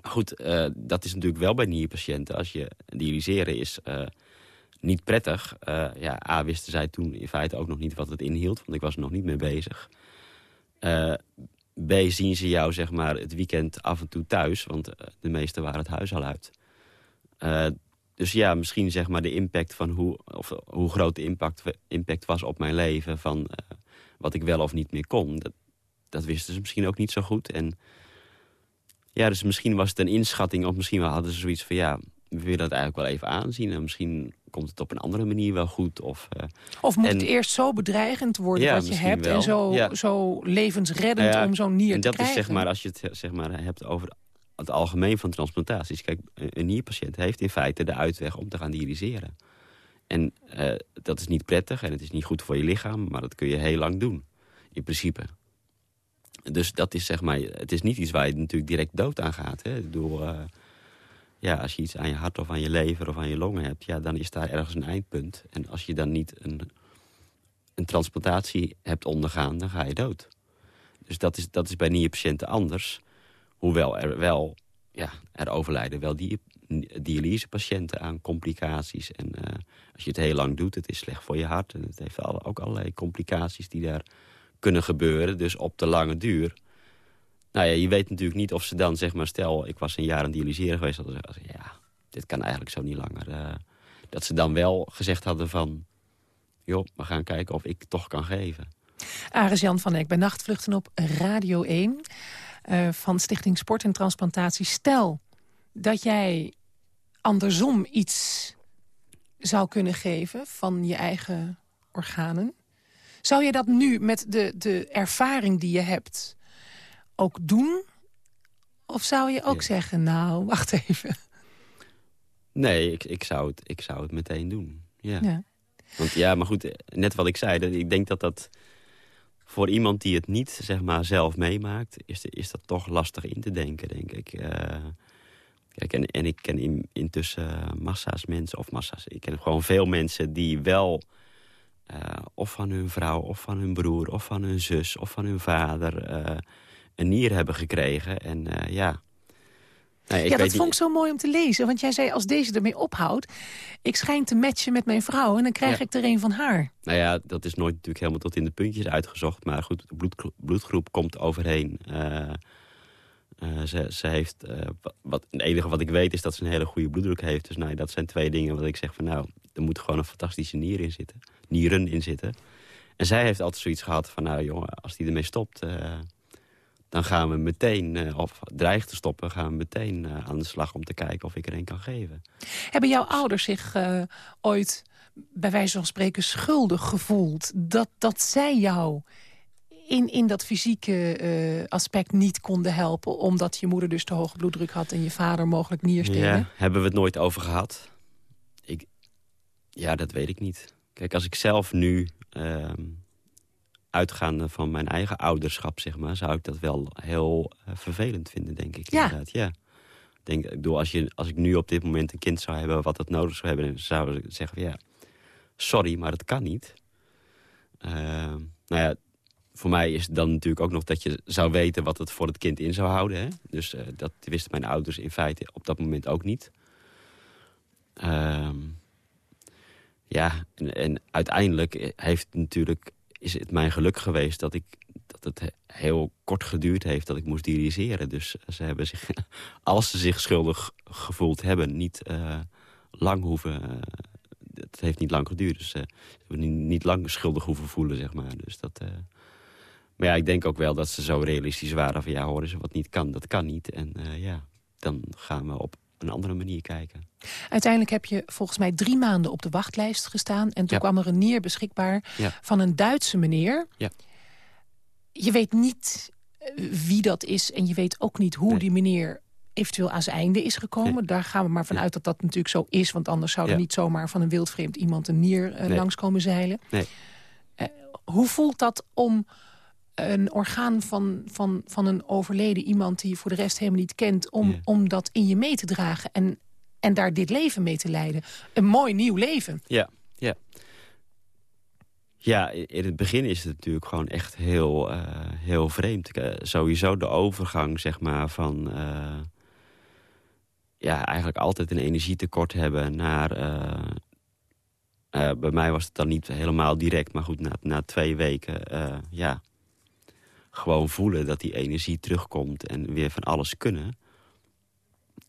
Goed, dat is natuurlijk wel bij nierpatiënten. Als je dialyseren is niet prettig. Ja, A wisten zij toen in feite ook nog niet wat het inhield. Want ik was er nog niet mee bezig. Eh, B zien ze jou zeg maar het weekend af en toe thuis. Want eh, de meesten waren het huis al uit. Eh, dus ja, misschien zeg maar de impact van hoe, of, hoe groot de impact, impact was op mijn leven. Van eh, wat ik wel of niet meer kon. Dat, dat wisten ze misschien ook niet zo goed. En ja, dus misschien was het een inschatting... of misschien hadden ze zoiets van... ja, we willen het eigenlijk wel even aanzien... en misschien komt het op een andere manier wel goed. Of, eh, Of moet en- het eerst zo bedreigend worden Ja, wat je hebt... wel. en zo, Ja. zo levensreddend ja, om zo'n nier en te dat krijgen? is zeg maar, als je het zeg maar, hebt over het algemeen van transplantaties. Kijk, een nierpatiënt heeft in feite de uitweg om te gaan dialyseren. En eh, dat is niet prettig en het is niet goed voor je lichaam... maar dat kun je heel lang doen, in principe. Dus dat is zeg maar, het is niet iets waar je natuurlijk direct dood aan gaat. Hè? Ik bedoel, eh, ja, als je iets aan je hart of aan je lever of aan je longen hebt... Ja, dan is daar ergens een eindpunt. En als je dan niet een, een transplantatie hebt ondergaan, dan ga je dood. Dus dat is, dat is bij nierpatiënten anders. Hoewel er wel, ja, er overlijden wel die dialysepatiënten aan complicaties. En eh, als je het heel lang doet, het is slecht voor je hart. En het heeft ook allerlei complicaties die daar kunnen gebeuren. Dus op de lange duur. Nou ja, je weet natuurlijk niet of ze dan, zeg maar, stel, ik was een jaar aan dialyseren geweest. Dat ze ja, dit kan eigenlijk zo niet langer. eh, dat ze dan wel gezegd hadden van, joh, we gaan kijken of ik toch kan geven. Aris Jan van Eck bij Nachtvluchten op Radio 1 eh, van Stichting Sport en Transplantatie. Stel dat jij andersom iets zou kunnen geven van je eigen organen. Zou je dat nu met de, de ervaring die je hebt ook doen? Of zou je ook Ja. zeggen, nou, wacht even. Nee, ik, ik, zou, het, ik zou het meteen doen. Ja. Ja. Want ja, maar goed, net wat ik zei, ik denk dat dat voor iemand die het niet zeg maar, zelf meemaakt, is, is dat toch lastig in te denken, denk ik. Eh, kijk, en, en ik ken in, intussen massa's mensen, of massa's, ik ken gewoon veel mensen die wel eh, of van hun vrouw, of van hun broer, of van hun zus, of van hun vader eh, een nier hebben gekregen. En eh, ja. Nee, ik ja, dat vond ik zo mooi om te lezen. Want jij zei, als deze ermee ophoudt... ik schijn te matchen met mijn vrouw en dan krijg Ja. ik er een van haar. Nou ja, dat is nooit natuurlijk helemaal tot in de puntjes uitgezocht. Maar goed, de bloed, bloedgroep komt overheen. Eh, Eh, ze, ze heeft, wa- wat, het enige wat ik weet is dat ze een hele goede bloeddruk heeft. Dus nou, dat zijn twee dingen wat ik zeg van nou, er moet gewoon een fantastische nier in zitten. Nieren in zitten. En zij heeft altijd zoiets gehad van nou jongen, als die ermee stopt... dan gaan we meteen, eh, of dreigt te stoppen, gaan we meteen eh, aan de slag om te kijken of ik er een kan geven. Hebben jouw ouders zich eh, ooit, bij wijze van spreken, schuldig gevoeld... dat, dat zij jou in, in dat fysieke aspect niet konden helpen... omdat je moeder dus te hoge bloeddruk had en je vader mogelijk nierstenen? Ja, hebben we het nooit over gehad? Ik, ja, dat weet ik niet. Kijk, als ik zelf nu, ehm, uitgaande van mijn eigen ouderschap, zeg maar... zou ik dat wel heel eh, vervelend vinden, denk ik. Ja. Inderdaad. ja. Denk, ik bedoel, als, je, als ik nu op dit moment een kind zou hebben wat het nodig zou hebben... dan zou ik zeggen van ja, sorry, maar dat kan niet. Ehm, nou ja, voor mij is het dan natuurlijk ook nog dat je zou weten wat het voor het kind in zou houden. Hè? Dus eh, dat wisten mijn ouders in feite op dat moment ook niet. Ehm, ja, en, en uiteindelijk heeft natuurlijk, is het mijn geluk geweest dat, ik, dat het he- heel kort geduurd heeft dat ik moest dialyseren. Dus ze hebben zich, als ze zich schuldig gevoeld hebben, niet eh, lang hoeven... eh, het heeft niet lang geduurd, dus eh, ze hebben niet, lang schuldig hoeven voelen, zeg maar. Dus dat... maar ja, ik denk ook wel dat ze zo realistisch waren van... ja, horen ze wat niet kan, dat kan niet. En ja, dan gaan we op een andere manier kijken. Uiteindelijk heb je volgens mij drie maanden op de wachtlijst gestaan... en toen Ja. kwam er een nier beschikbaar Ja. van een Duitse meneer. Ja. Je weet niet eh, wie dat is en je weet ook niet hoe Nee. die meneer eventueel aan zijn einde is gekomen. Nee. Daar gaan we maar vanuit dat dat natuurlijk zo is... want anders zou er niet zomaar van een wildvreemd iemand een nier eh, Nee. langskomen zeilen. Nee. Eh, hoe voelt dat om een orgaan van, van, van een overleden iemand... die je voor de rest helemaal niet kent, om, Ja. om dat in je mee te dragen... en en daar dit leven mee te leiden. Een mooi nieuw leven. Ja, ja. Ja, in het begin is het natuurlijk gewoon echt heel, eh, heel vreemd. Eh, sowieso de overgang, zeg maar, van... eh, ja, eigenlijk altijd een energietekort hebben naar... bij mij was het dan niet helemaal direct, maar goed, na, na twee weken... ja, gewoon voelen dat die energie terugkomt en weer van alles kunnen...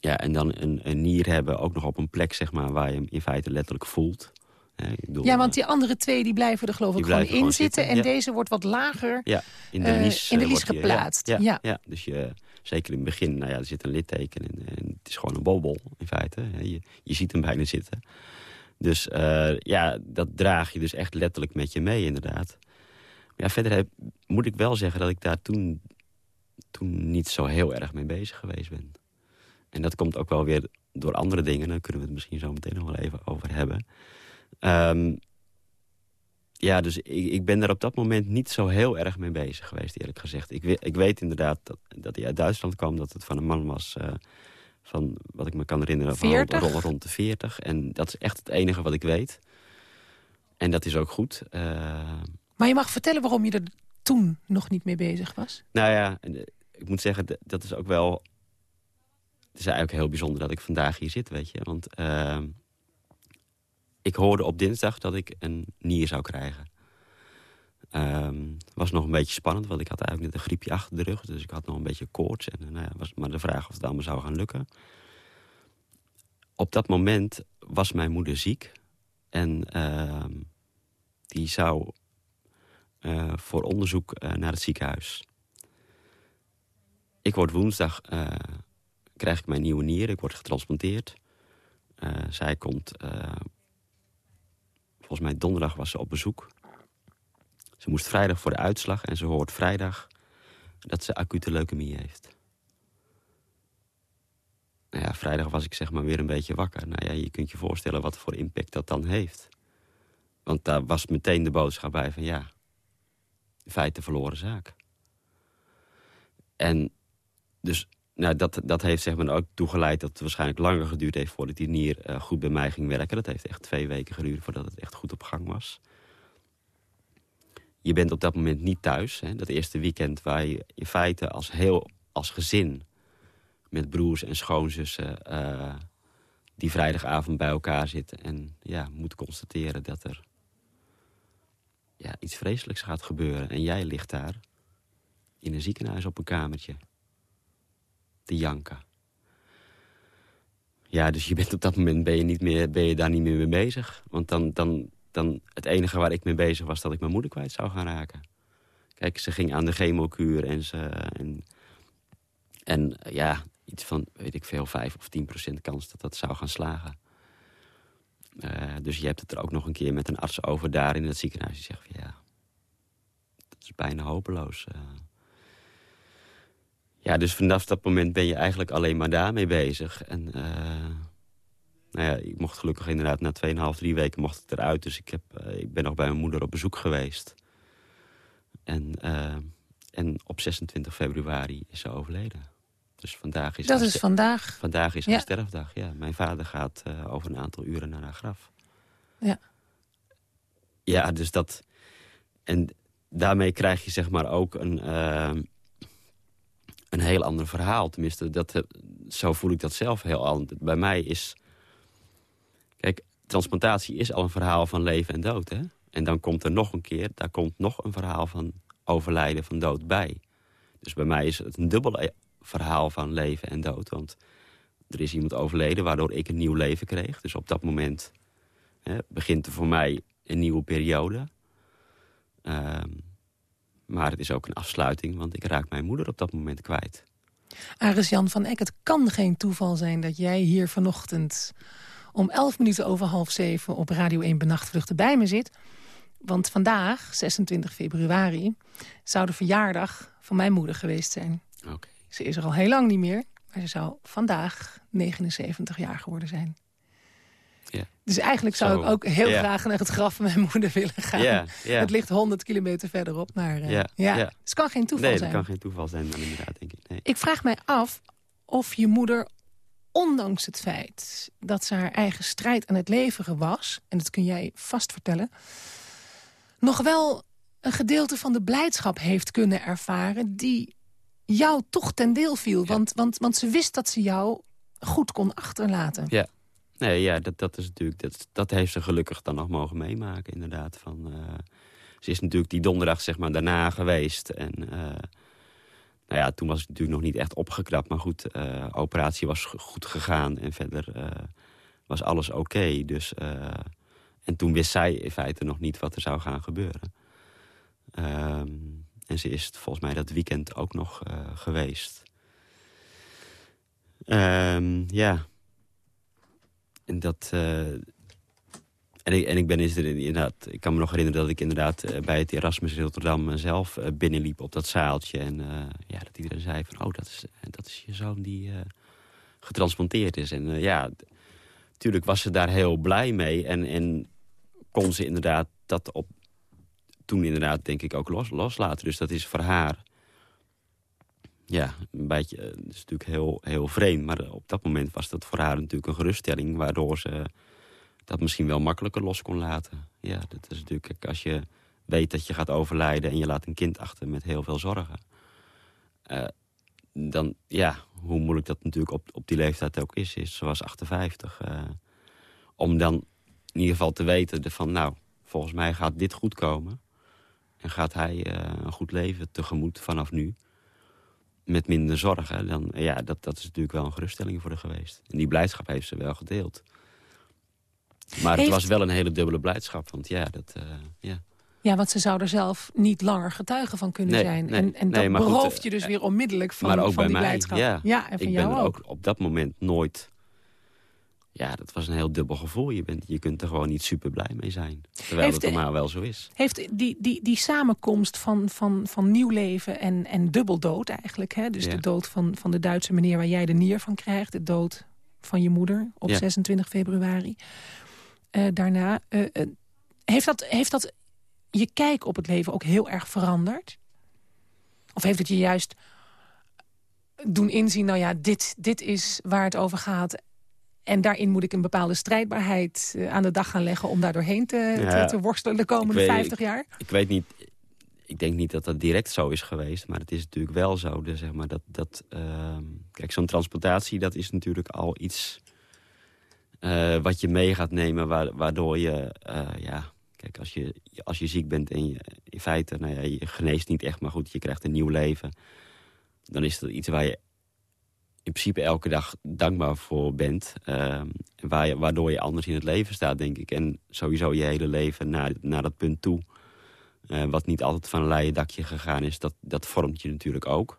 Ja, en dan een, een nier hebben, ook nog op een plek zeg maar, waar je hem in feite letterlijk voelt. Bedoel, Ja, want eh, die andere twee die blijven er geloof ik gewoon in gewoon zitten. En ja. deze wordt wat lager. ja, in de eh, lies, in de eh, lies die- ja, geplaatst, Ja, ja. ja. dus je, zeker in het begin, nou ja, er zit een litteken en, en het is gewoon een bobbel in feite. Je, je ziet hem bijna zitten. Dus eh, ja, dat draag je dus echt letterlijk met je mee inderdaad. Ja, verder heb, moet ik wel zeggen dat ik daar toen, toen niet zo heel erg mee bezig geweest ben. En dat komt ook wel weer door andere dingen. Daar kunnen we het misschien zo meteen nog wel even over hebben. Ehm, ja, dus ik, ik ben er op dat moment niet zo heel erg mee bezig geweest, eerlijk gezegd. Ik, ik weet inderdaad dat, dat hij uit Duitsland kwam, dat het van een man was eh, van, wat ik me kan herinneren, van rond, 40? rond, de 40. En dat is echt het enige wat ik weet. En dat is ook goed. Eh, Maar je mag vertellen waarom je er toen nog niet mee bezig was. nou ja, eh, ik moet zeggen, dat is ook wel... Het is eigenlijk heel bijzonder dat ik vandaag hier zit, weet je. Want ehm, ik hoorde op dinsdag dat ik een nier zou krijgen. Ehm was nog een beetje spannend, want ik had eigenlijk net een griepje achter de rug. Dus ik had nog een beetje koorts. En, eh, nou was maar de vraag of het allemaal zou gaan lukken. Op dat moment was mijn moeder ziek. En ehm, die zou eh, voor onderzoek eh, naar het ziekenhuis. Ik word woensdag, eh, krijg ik mijn nieuwe nier. Ik word getransplanteerd. Zij komt, volgens mij donderdag was ze op bezoek. Ze moest vrijdag voor de uitslag en ze hoort vrijdag dat ze acute leukemie heeft. Nou ja, vrijdag was ik zeg maar weer een beetje wakker. Nou ja, je kunt je voorstellen wat voor impact dat dan heeft. Want daar was meteen de boodschap bij van ja, in feite verloren zaak. En dus nou, dat, dat heeft zeg maar ook toegeleid dat het waarschijnlijk langer geduurd heeft voordat die nier eh, goed bij mij ging werken. Dat heeft echt twee weken geduurd voordat het echt goed op gang was. Je bent op dat moment niet thuis. Hè? Dat eerste weekend waar je in feite als heel als gezin met broers en schoonzussen eh, die vrijdagavond bij elkaar zitten en ja, moet constateren dat er ja, iets vreselijks gaat gebeuren. En jij ligt daar in een ziekenhuis op een kamertje. te janken. Ja, dus je bent op dat moment ben je, niet meer, ben je daar niet meer mee bezig. Want dan, dan, dan het enige waar ik mee bezig was... dat ik mijn moeder kwijt zou gaan raken. Kijk, ze ging aan de chemokuur en ze... En, en ja, iets van, weet ik veel, 5 of 10 procent kans dat dat zou gaan slagen. Uh, dus je hebt het er ook nog een keer met een arts over daar in het ziekenhuis. Die zegt van ja, dat is bijna hopeloos. Uh. Ja, dus vanaf dat moment ben je eigenlijk alleen maar daarmee bezig. En uh, nou ja, ik mocht gelukkig inderdaad na 2,5, 3 weken mocht eruit. Dus ik, heb, ik ben nog bij mijn moeder op bezoek geweest. En, en op 26 februari is ze overleden. Dus vandaag is dat is vandaag. Vandaag is haar sterfdag, ja. Mijn vader gaat uh, over een aantal uren naar haar graf. Ja. Ja, dus dat... En daarmee krijg je zeg maar ook een, uh, een heel ander verhaal. Tenminste, dat, zo voel ik dat zelf heel anders. Bij mij is... Kijk, transplantatie is al een verhaal van leven en dood, hè? En dan komt er nog een keer, daar komt nog een verhaal van overlijden, van dood bij. Dus bij mij is het een dubbele verhaal van leven en dood. Want er is iemand overleden waardoor ik een nieuw leven kreeg. Dus op dat moment hè, begint er voor mij een nieuwe periode. Um, maar het is ook een afsluiting, want ik raak mijn moeder op dat moment kwijt. Aris Jan van Eck, het kan geen toeval zijn dat jij hier vanochtend... om 11 minuten over half zeven op Radio 1 Benachtvluchten bij me zit. Want vandaag, 26 februari, zou de verjaardag van mijn moeder geweest zijn. Oké. Ze is er al heel lang niet meer, maar ze zou vandaag 79 jaar geworden zijn. Ja. Dus eigenlijk zou Zo, ik ook heel graag naar het graf van mijn moeder willen gaan. Het ligt 100 kilometer verderop. Uh, Ja. Dus het kan geen toeval nee, zijn. dat kan geen toeval zijn dan inderdaad, denk ik. Nee. Ik vraag mij af of je moeder, ondanks het feit... dat ze haar eigen strijd aan het leveren was... en dat kun jij vast vertellen... nog wel een gedeelte van de blijdschap heeft kunnen ervaren... die jou toch ten deel viel. Want, want, want ze wist dat ze jou goed kon achterlaten. Ja, nee, ja dat, dat is natuurlijk dat, dat heeft ze gelukkig dan nog mogen meemaken, inderdaad. Van, eh, ze is natuurlijk die donderdag zeg maar daarna geweest. En eh, nou ja, toen was het natuurlijk nog niet echt opgeknapt. Maar goed, uh, operatie was goed gegaan en verder was alles oké. Dus, en toen wist zij in feite nog niet wat er zou gaan gebeuren. Um, en ze is volgens mij dat weekend ook nog uh, geweest. Um, ja. En dat... Uh, en, ik, en ik ben inderdaad... Ik kan me nog herinneren dat ik inderdaad uh, bij het Erasmus in Rotterdam zelf binnenliep op dat zaaltje. En ja, dat iedereen zei van... Oh, dat is, dat is je zoon die getransplanteerd is. En ja, natuurlijk was ze daar heel blij mee. En, en kon ze inderdaad dat op toen inderdaad denk ik ook los, loslaten. Dus dat is voor haar... Ja, een beetje... Het is natuurlijk heel, heel vreemd. Maar op dat moment was dat voor haar natuurlijk een geruststelling... waardoor ze dat misschien wel makkelijker los kon laten. Ja, dat is natuurlijk... Als je weet dat je gaat overlijden... en je laat een kind achter met heel veel zorgen... Uh, dan, ja, hoe moeilijk dat natuurlijk op, op die leeftijd ook is. is ze was 58. Uh, om dan in ieder geval te weten van... nou, volgens mij gaat dit goed komen... En gaat hij uh, een goed leven tegemoet vanaf nu. Met minder zorgen. Dan, ja, dat, dat is natuurlijk wel een geruststelling voor haar geweest. En die blijdschap heeft ze wel gedeeld. Maar heeft... het was wel een hele dubbele blijdschap. Want ja, dat... Uh, ja. Ja, want ze zou er zelf niet langer getuige van kunnen nee, zijn. Nee, en en nee, dat berooft goed, je dus weer onmiddellijk van, maar ook van bij die mij, blijdschap. Ja, ja en van ik jou ben ook. ook op dat moment nooit... Ja, dat was een heel dubbel gevoel. Je, bent, je kunt er gewoon niet super blij mee zijn. Terwijl heeft het normaal wel zo is. Heeft die, die, die samenkomst van, van, van nieuw leven en, en dubbeldood eigenlijk... Hè? dus ja. de dood van, van de Duitse meneer waar jij de nier van krijgt... de dood van je moeder op ja. 26 februari. Uh, daarna, uh, uh, heeft, dat, heeft dat je kijk op het leven ook heel erg veranderd? Of heeft het je juist doen inzien... nou ja, dit, dit is waar het over gaat... En daarin moet ik een bepaalde strijdbaarheid uh, aan de dag gaan leggen... om daar doorheen te, ja, te, te, worstelen de komende weet, 50 jaar? Ik, ik, weet niet... Ik denk niet dat dat direct zo is geweest. Maar het is natuurlijk wel zo. Dus zeg maar dat, dat, uh, kijk, zo'n transplantatie, dat is natuurlijk al iets... Uh, wat je mee gaat nemen, waardoor je... Uh, ja, kijk, als je, als je ziek bent en je in feite... Nou ja, je geneest niet echt, maar goed, je krijgt een nieuw leven... dan is dat iets waar je in principe elke dag dankbaar voor bent. Uh, waar waardoor je anders in het leven staat, denk ik. En sowieso je hele leven naar, naar dat punt toe. Uh, wat niet altijd van een leien dakje gegaan is, dat, dat vormt je natuurlijk ook.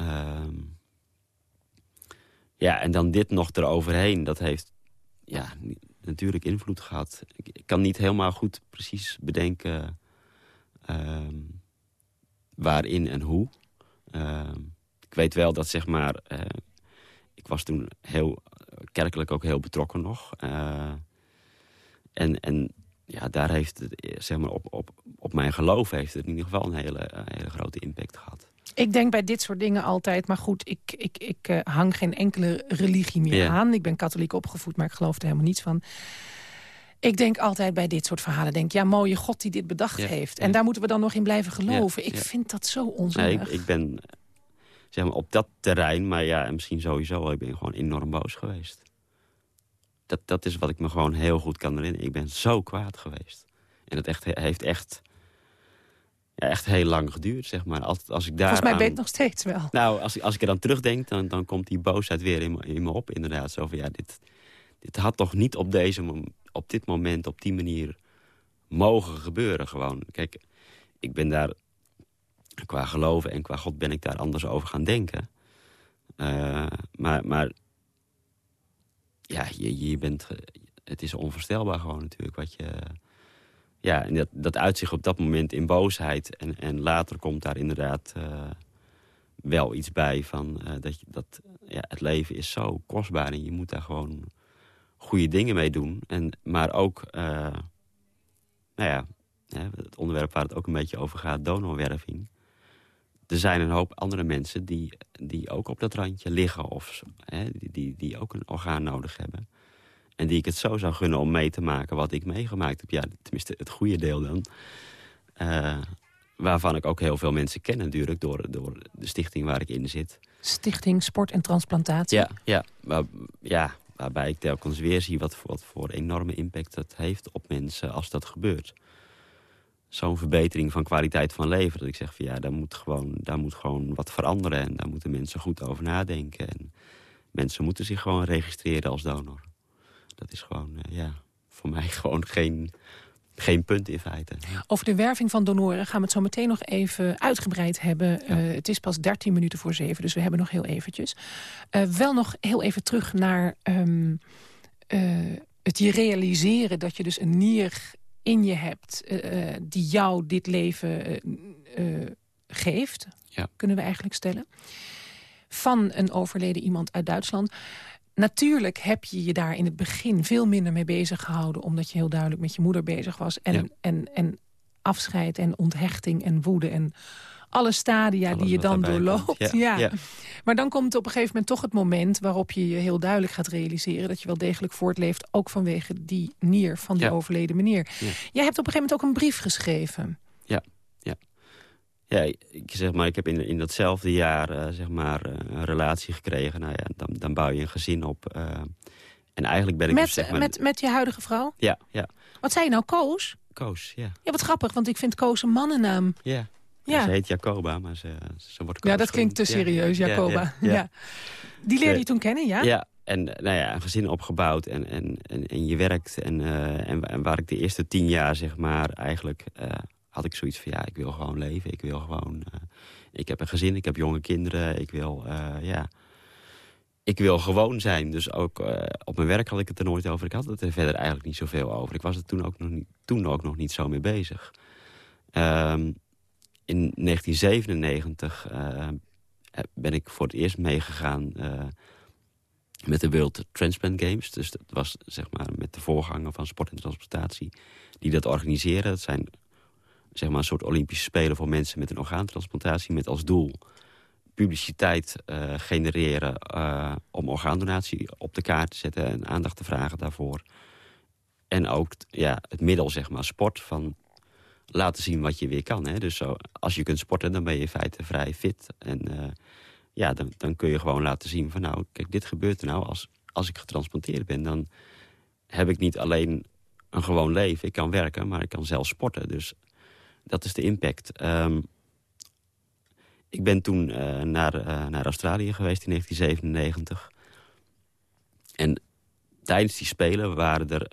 Uh, ja, en dan dit nog eroverheen, dat heeft ja, natuurlijk invloed gehad. Ik, kan niet helemaal goed precies bedenken ehm, waarin en hoe. Ehm, weet wel dat, zeg maar... Uh, ik was toen heel kerkelijk ook heel betrokken nog. Uh, en, en ja, daar heeft het, zeg maar, op, op, op mijn geloof heeft het in ieder geval een hele, hele grote impact gehad. Ik denk bij dit soort dingen altijd, maar goed, ik, ik, ik uh, hang geen enkele religie meer aan. Ik ben katholiek opgevoed, maar ik geloof er helemaal niets van. Ik denk altijd bij dit soort verhalen, denk ja, mooie God die dit bedacht heeft. En daar moeten we dan nog in blijven geloven. Ik vind dat zo onzinnig. Nee, ik, ik, ben zeg maar, op dat terrein, maar ja, en misschien sowieso, ik ben gewoon enorm boos geweest. Dat, dat is wat ik me gewoon heel goed kan herinneren. Ik ben zo kwaad geweest. En het echt, heeft echt ja, echt heel lang geduurd, zeg maar. Als, als ik daar Volgens mij ben het nog steeds wel. Nou, als, als ik er dan terugdenk, dan, dan komt die boosheid weer in me, in me op, inderdaad. Zo van, ja, dit, dit had toch niet op, deze, op dit moment, op die manier mogen gebeuren gewoon. Kijk, ik ben daar, qua geloven en qua God ben ik daar anders over gaan denken. Uh, maar, maar, ja, je, je bent, het is onvoorstelbaar gewoon natuurlijk wat je ja, dat, dat uitzicht op dat moment in boosheid. En, en later komt daar inderdaad uh, wel iets bij van uh, dat, je, dat ja, het leven is zo kostbaar en je moet daar gewoon goede dingen mee doen. En, maar ook, nou ja, het onderwerp waar het ook een beetje over gaat, donorwerving. Er zijn een hoop andere mensen die, die ook op dat randje liggen of hè, die, die, die ook een orgaan nodig hebben. En die ik het zo zou gunnen om mee te maken wat ik meegemaakt heb. Ja, tenminste het goede deel dan. Uh, waarvan ik ook heel veel mensen ken natuurlijk door, door de stichting waar ik in zit. Stichting Sport en Transplantatie? Ja, ja, waar, ja waarbij ik telkens weer zie wat voor, wat voor enorme impact dat heeft op mensen als dat gebeurt. Zo'n verbetering van kwaliteit van leven. Dat ik zeg van ja, daar moet, gewoon, daar moet gewoon wat veranderen. En daar moeten mensen goed over nadenken. En mensen moeten zich gewoon registreren als donor dat is gewoon, uh, ja, voor mij gewoon geen, geen punt in feite. Over de werving van donoren gaan we het zo meteen nog even uitgebreid hebben. Ja. Uh, het is pas 13 minuten voor zeven, dus we hebben nog heel eventjes. Uh, wel nog heel even terug naar um, het je realiseren dat je dus een nier in je hebt... die jou dit leven geeft, ja. kunnen we eigenlijk stellen. Van een overleden iemand uit Duitsland... Natuurlijk heb je je daar in het begin veel minder mee bezig gehouden... omdat je heel duidelijk met je moeder bezig was. En, ja. en, en afscheid en onthechting en woede en alle stadia Alles die je dan doorloopt. Ja. Ja. Maar dan komt op een gegeven moment toch het moment... waarop je je heel duidelijk gaat realiseren... dat je wel degelijk voortleeft, ook vanwege die nier van die overleden meneer. Jij hebt op een gegeven moment ook een brief geschreven. Ja, ja. Ja, ik, zeg maar, ik heb in, in datzelfde jaar uh, zeg maar, uh, een relatie gekregen. Nou ja, dan, dan bouw je een gezin op. Uh, en eigenlijk ben ik... Met, zeg maar, met, met je huidige vrouw? Ja, ja. Wat zei je nou, Koos? Koos, ja. Ja, wat grappig, want ik vind Koos een mannennaam. Ja. Ja. Ze heet Jacoba, maar ze, ze wordt Ja, dat klinkt te serieus, ja. Jacoba. Ja. Die leerde je toen kennen, ja? Ja, en nou ja, een gezin opgebouwd en, en, en, en je werkt. En, en, en waar ik de eerste tien jaar, zeg maar, eigenlijk had ik zoiets van, ja, ik wil gewoon leven. Ik wil gewoon... Uh, ik heb een gezin, ik heb jonge kinderen. Ik wil, ja... Ik wil gewoon zijn. Dus ook op mijn werk had ik het er nooit over. Ik had het er verder eigenlijk niet zoveel over. Ik was er toen ook nog niet, toen ook nog niet zo mee bezig. Um, in 1997 ben ik voor het eerst meegegaan met de World Transplant Games. Dus dat was zeg maar met de voorganger van sport en transplantatie. Die dat organiseren. Dat zijn zeg maar, een soort Olympische Spelen voor mensen met een orgaantransplantatie... met als doel publiciteit genereren om orgaandonatie op de kaart te zetten... en aandacht te vragen daarvoor. En ook ja, het middel, zeg maar, sport van laten zien wat je weer kan. Hè? Dus zo, als je kunt sporten, dan ben je in feite vrij fit. En uh, ja, dan, dan kun je gewoon laten zien van... nou, kijk, dit gebeurt er nou als, als ik getransplanteerd ben. Dan heb ik niet alleen een gewoon leven. Ik kan werken, maar ik kan zelf sporten. Dus dat is de impact. Um, ik ben toen naar, naar Australië geweest in 1997. En tijdens die spelen waren er,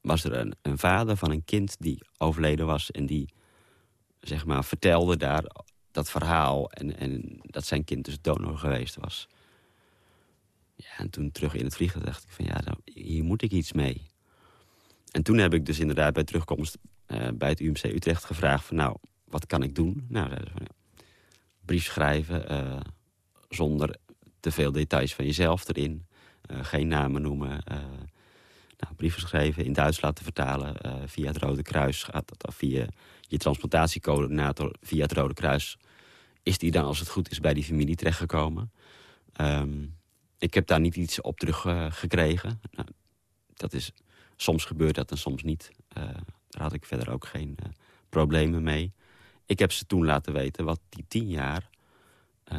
was er een, een, vader van een kind die overleden was... en die zeg maar, vertelde daar dat verhaal en, en dat zijn kind dus donor geweest was. Ja, en toen terug in het vliegen dacht ik van ja, hier moet ik iets mee. En toen heb ik dus inderdaad bij terugkomst uh, bij het UMC Utrecht gevraagd van nou, wat kan ik doen? Nou, zeiden van, ja, brief schrijven uh, zonder te veel details van jezelf erin. Uh, geen namen noemen. Nou, brieven schrijven, in Duits laten vertalen. via het Rode Kruis gaat dat via je transplantatiecoördinator via het Rode Kruis... is die dan, als het goed is, bij die familie terechtgekomen. Um, ik heb daar niet iets op teruggekregen. Uh, nou, dat is, soms gebeurt dat en soms niet. Uh, daar had ik verder ook geen problemen mee. Ik heb ze toen laten weten wat die tien jaar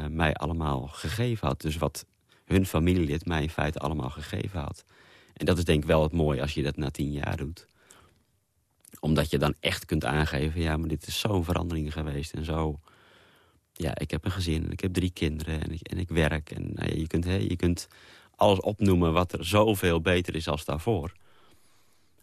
mij allemaal gegeven had. Dus wat hun familielid mij in feite allemaal gegeven had. En dat is denk ik wel het mooie als je dat na tien jaar doet omdat je dan echt kunt aangeven... ja, maar dit is zo'n verandering geweest en zo... Ja, ik heb een gezin en ik heb drie kinderen en ik, en ik werk. En nou ja, je, kunt, hè, je kunt alles opnoemen wat er zoveel beter is als daarvoor.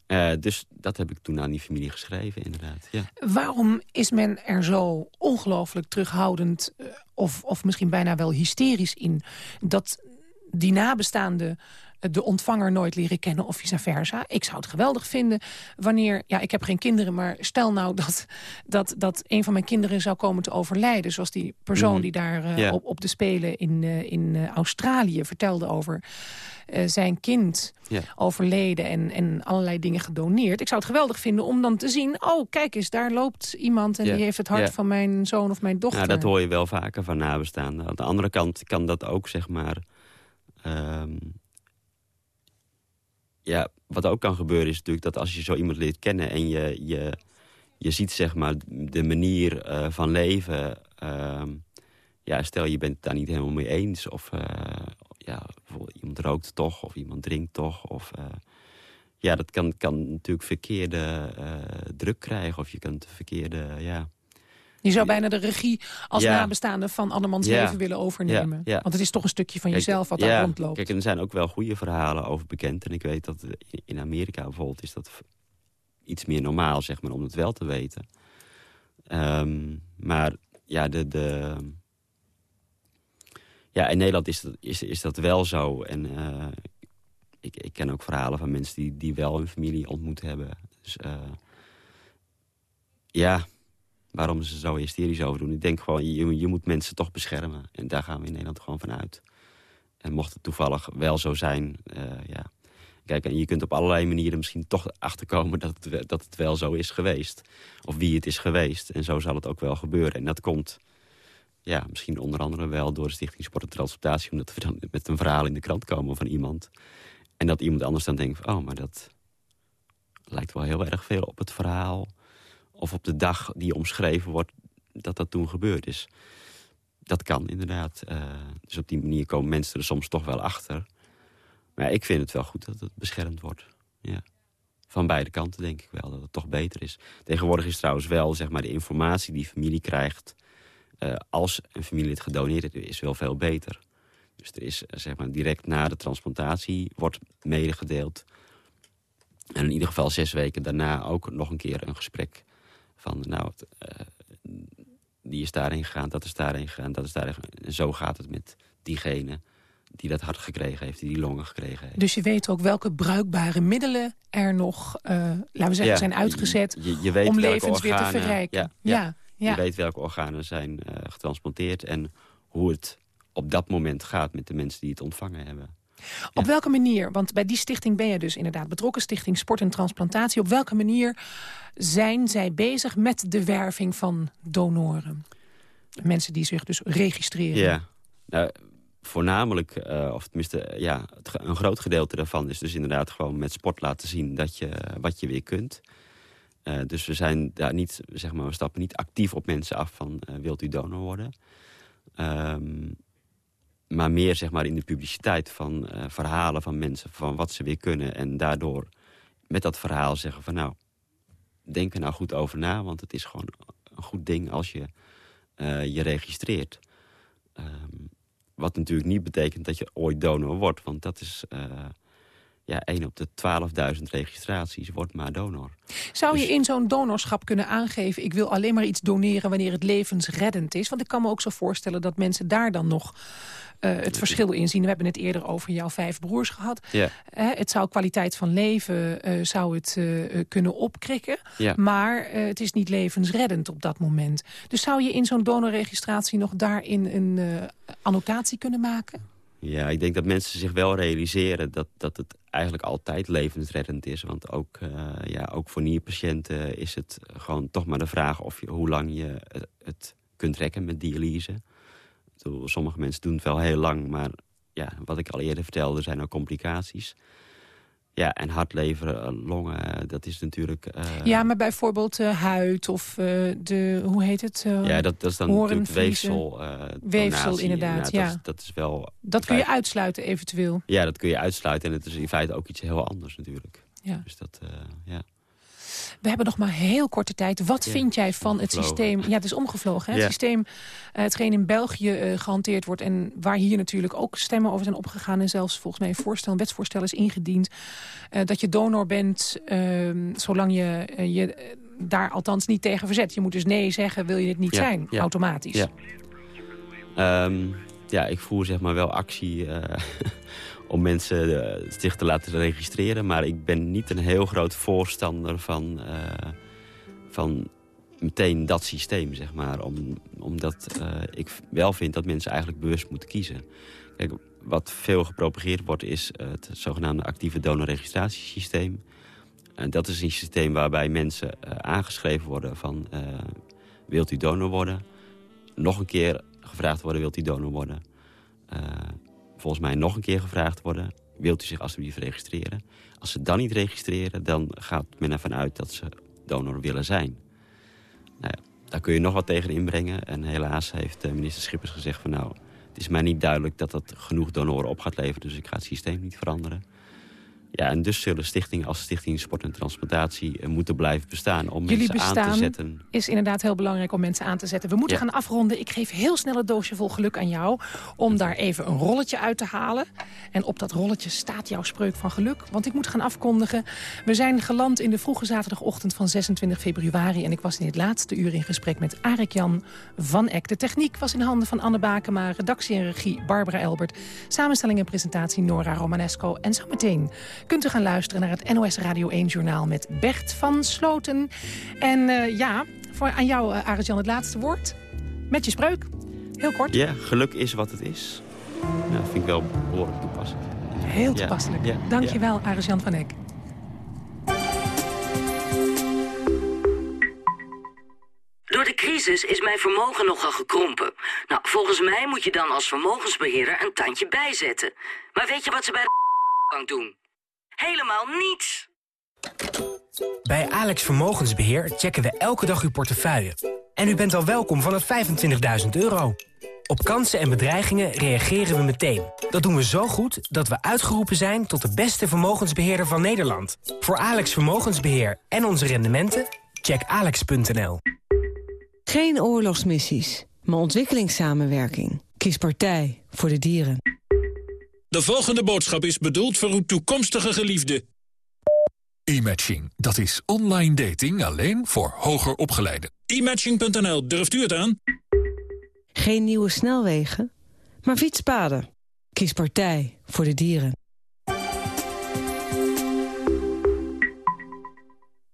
Uh, dus dat heb ik toen aan die familie geschreven, inderdaad. Ja. Waarom is men er zo ongelooflijk terughoudend... Uh, of, of misschien bijna wel hysterisch in... dat die nabestaanden de ontvanger nooit leren kennen of vice versa. Ik zou het geweldig vinden wanneer... Ja, ik heb geen kinderen, maar stel nou dat, dat, dat een van mijn kinderen zou komen te overlijden. Zoals die persoon Mhm. die daar uh, Ja. op, op de Spelen in, uh, in uh, Australië vertelde over uh, zijn kind overleden en, en allerlei dingen gedoneerd. Ik zou het geweldig vinden om dan te zien... oh, kijk eens, daar loopt iemand en die heeft het hart van mijn zoon of mijn dochter. Nou, dat hoor je wel vaker van nabestaanden. Aan de andere kant kan dat ook, zeg maar... ehm, ja, wat ook kan gebeuren is natuurlijk dat als je zo iemand leert kennen... en je, je, je ziet, zeg maar, de manier eh, van leven... ehm, ja, stel je bent het daar niet helemaal mee eens... of eh, ja, iemand rookt toch, of iemand drinkt toch... of eh, ja, dat kan, kan natuurlijk verkeerde druk krijgen... of je kunt de verkeerde, ja... Je zou bijna de regie als Ja. nabestaande van andermans Ja. leven willen overnemen. Ja. Want het is toch een stukje van Kijk, jezelf wat daar rondloopt. Kijk, en er zijn ook wel goede verhalen over bekend. En ik weet dat in- Amerika bijvoorbeeld is dat iets meer normaal, zeg maar, om het wel te weten. Ehm, maar ja, de, de, ja, in Nederland is dat, is, is dat wel zo. En eh, ik, ik ken ook verhalen van mensen die, die wel hun familie ontmoet hebben. Dus eh, ja, waarom ze zo hysterisch over doen. Ik denk gewoon, je, je moet mensen toch beschermen. En daar gaan we in Nederland gewoon van uit. En mocht het toevallig wel zo zijn, eh, ja. Kijk, en je kunt op allerlei manieren misschien toch achterkomen dat het, dat het wel zo is geweest. Of wie het is geweest. En zo zal het ook wel gebeuren. En dat komt ja, misschien onder andere wel door de Stichting Sport en Transportatie... omdat we dan met een verhaal in de krant komen van iemand. En dat iemand anders dan denkt oh, maar dat lijkt wel heel erg veel op het verhaal... of op de dag die omschreven wordt dat dat toen gebeurd is. Dat kan inderdaad. Eh, dus op die manier komen mensen er soms toch wel achter. Maar ja, ik vind het wel goed dat het beschermd wordt. Ja. Van beide kanten denk ik wel, dat het toch beter is. Tegenwoordig is trouwens wel zeg maar, de informatie die familie krijgt... eh, als een familielid gedoneerd is wel veel beter. Dus er is eh, zeg maar, direct na de transplantatie wordt medegedeeld. En in ieder geval zes weken daarna ook nog een keer een gesprek. Van nou, het, eh, die is daarheen gegaan, dat is daarheen gegaan, dat is daarheen gegaan. En zo gaat het met diegene die dat hart gekregen heeft, die die longen gekregen heeft. Dus je weet ook welke bruikbare middelen er nog, eh, laten we zeggen, Ja, zijn uitgezet... je, je weet om levens weer te verrijken. Ja, Ja, ja. ja. Je weet welke organen zijn eh, getransplanteerd... en hoe het op dat moment gaat met de mensen die het ontvangen hebben. Op welke manier, want bij die stichting ben je dus inderdaad betrokken... Stichting Sport en Transplantatie. Op welke manier zijn zij bezig met de werving van donoren? Mensen die zich dus registreren. Ja, nou, voornamelijk, eh, of tenminste, eh, ja, een groot gedeelte daarvan is dus inderdaad gewoon met sport laten zien dat je, wat je weer kunt. Eh, dus we zijn daar niet, zeg maar, we stappen niet actief op mensen af van eh, wilt u donor worden. Ehm, maar meer zeg maar in de publiciteit van eh, verhalen van mensen van wat ze weer kunnen. En daardoor met dat verhaal zeggen van nou, denk er nou goed over na. Want het is gewoon een goed ding als je eh, je registreert. Ehm, wat natuurlijk niet betekent dat je ooit donor wordt. Want dat is uh, ja, 1 op de 12.000 registraties wordt maar donor. Zou je Dus- in zo'n donorschap kunnen aangeven... ik wil alleen maar iets doneren wanneer het levensreddend is? Want ik kan me ook zo voorstellen dat mensen daar dan nog... eh, het verschil in zien. We hebben het eerder over jouw vijf broers gehad. Ja. Het zou kwaliteit van leven eh, zou het eh, kunnen opkrikken. Ja. Maar het is niet levensreddend op dat moment. Dus zou je in zo'n donorregistratie nog daarin een annotatie kunnen maken? Ja, ik denk dat mensen zich wel realiseren dat, dat het eigenlijk altijd levensreddend is. Want ook, eh, ja, ook voor nierpatiënten is het gewoon toch maar de vraag... Of je, hoe lang je het kunt rekken met dialyse. Bedoel, sommige mensen doen het wel heel lang, maar ja, wat ik al eerder vertelde zijn ook complicaties. Ja, en hartlever, eh, longen, dat is natuurlijk... eh, ja, maar bijvoorbeeld eh, huid of eh, de, hoe heet het? eh, ja, dat, dat is dan natuurlijk weefsel. eh, Weefsel, donatie. inderdaad, Dat ja. is, dat is wel... Dat kun je uitsluiten eventueel. Ja, dat kun je uitsluiten. En het is in feite ook iets heel anders natuurlijk. Ja. Dus dat, eh, ja. We hebben nog maar heel korte tijd. Wat Ja, vind jij van het systeem... Ja, het is omgevlogen. Hè? Ja. Het systeem, eh, hetgeen in België eh, gehanteerd wordt... en waar hier natuurlijk ook stemmen over zijn opgegaan... en zelfs volgens mij een, voorstel, een wetsvoorstel is ingediend... eh, dat je donor bent ehm, zolang je je daar althans niet tegen verzet. Je moet dus nee zeggen, wil je dit niet Ja, zijn, automatisch. Ja. Ehm, ja, ik voer zeg maar wel actie om mensen eh, zich te laten registreren. Maar ik ben niet een heel groot voorstander van, eh, van meteen dat systeem, zeg maar. Om, omdat eh, ik wel vind dat mensen eigenlijk bewust moeten kiezen. Kijk, wat veel gepropageerd wordt is het zogenaamde actieve donorregistratiesysteem. En dat is een systeem waarbij mensen aangeschreven worden van... wilt u donor worden? Nog een keer gevraagd worden, wilt u donor worden? Volgens mij nog een keer gevraagd worden, wilt u zich alsjeblieft registreren? Als ze dan niet registreren, dan gaat men ervan uit dat ze donor willen zijn. Nou ja, daar kun je nog wat tegen inbrengen. En helaas heeft eh, minister Schippers gezegd van nou... het is mij niet duidelijk dat dat genoeg donoren op gaat leveren... dus ik ga het systeem niet veranderen. Ja, en dus zullen stichtingen als Stichting Sport en Transplantatie... eh, moeten blijven bestaan om Jullie mensen aan te bestaan zetten. is inderdaad heel belangrijk om mensen aan te zetten. We moeten Ja. gaan afronden. Ik geef heel snel het doosje vol geluk aan jou... om daar even een rolletje uit te halen. En op dat rolletje staat jouw spreuk van geluk. Want ik moet gaan afkondigen. We zijn geland in de vroege zaterdagochtend van 26 februari... en ik was in het laatste uur in gesprek met Arik-Jan van Eck. De techniek was in handen van Anne Bakema, redactie en regie Barbara Elbert... samenstelling en presentatie Nora Romanesco. En zometeen kunt u gaan luisteren naar het NOS Radio 1-journaal... met Bert van Sloten. En eh, ja, voor, aan jou, uh, Arik-Jan, het laatste woord. Met je spreuk. Heel kort. Ja, geluk is wat het is. Nou, dat vind ik wel behoorlijk toepasselijk. Heel toepasselijk. ja, Dank ja. je wel, Aris-Jan van Eck. Door de crisis is mijn vermogen nogal gekrompen. Nou, volgens mij moet je dan als vermogensbeheerder een tandje bijzetten. Maar weet je wat ze bij de bank doen? Helemaal niets. Bij Alex Vermogensbeheer checken we elke dag uw portefeuille. En u bent al welkom vanaf 25.000 euro. Op kansen en bedreigingen reageren we meteen. Dat doen we zo goed dat we uitgeroepen zijn tot de beste vermogensbeheerder van Nederland. Voor Alex Vermogensbeheer en onze rendementen, check alex.nl. Geen oorlogsmissies, maar ontwikkelingssamenwerking. Kies partij voor de dieren. De volgende boodschap is bedoeld voor uw toekomstige geliefde. E-matching, dat is online dating alleen voor hoger opgeleiden. E-matching.nl, durft u het aan? Geen nieuwe snelwegen, maar fietspaden. Kies partij voor de dieren.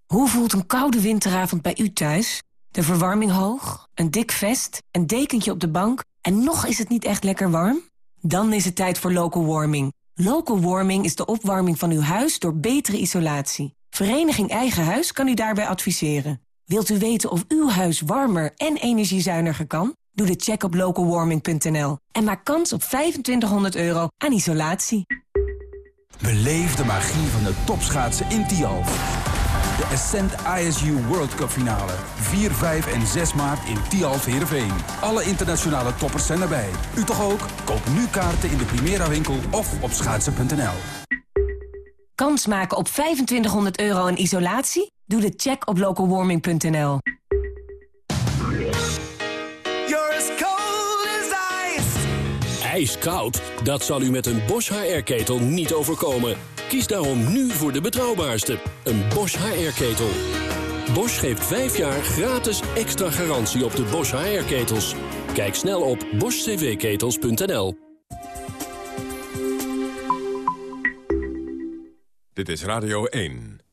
Hoe voelt een koude winteravond bij u thuis? De verwarming hoog, een dik vest, een dekentje op de bank... en nog is het niet echt lekker warm? Dan is het tijd voor local warming. Local warming is de opwarming van uw huis door betere isolatie. Vereniging Eigen Huis kan u daarbij adviseren. Wilt u weten of uw huis warmer en energiezuiniger kan? Doe de check op localwarming.nl en maak kans op 2500 euro aan isolatie. Beleef de magie van de topschaatsen in Tialf. De Ascent ISU World Cup finale. 4, 5 en 6 maart in Tialf Heerenveen. Alle internationale toppers zijn erbij. U toch ook? Koop nu kaarten in de Primera winkel of op schaatsen.nl. Kans maken op 2500 euro in isolatie? Doe de check op localwarming.nl. Ijskoud? Dat zal u met een Bosch HR-ketel niet overkomen. Kies daarom nu voor de betrouwbaarste, een Bosch HR-ketel. Bosch geeft 5 jaar gratis extra garantie op de Bosch HR-ketels. Kijk snel op boschcvketels.nl. Dit is Radio 1.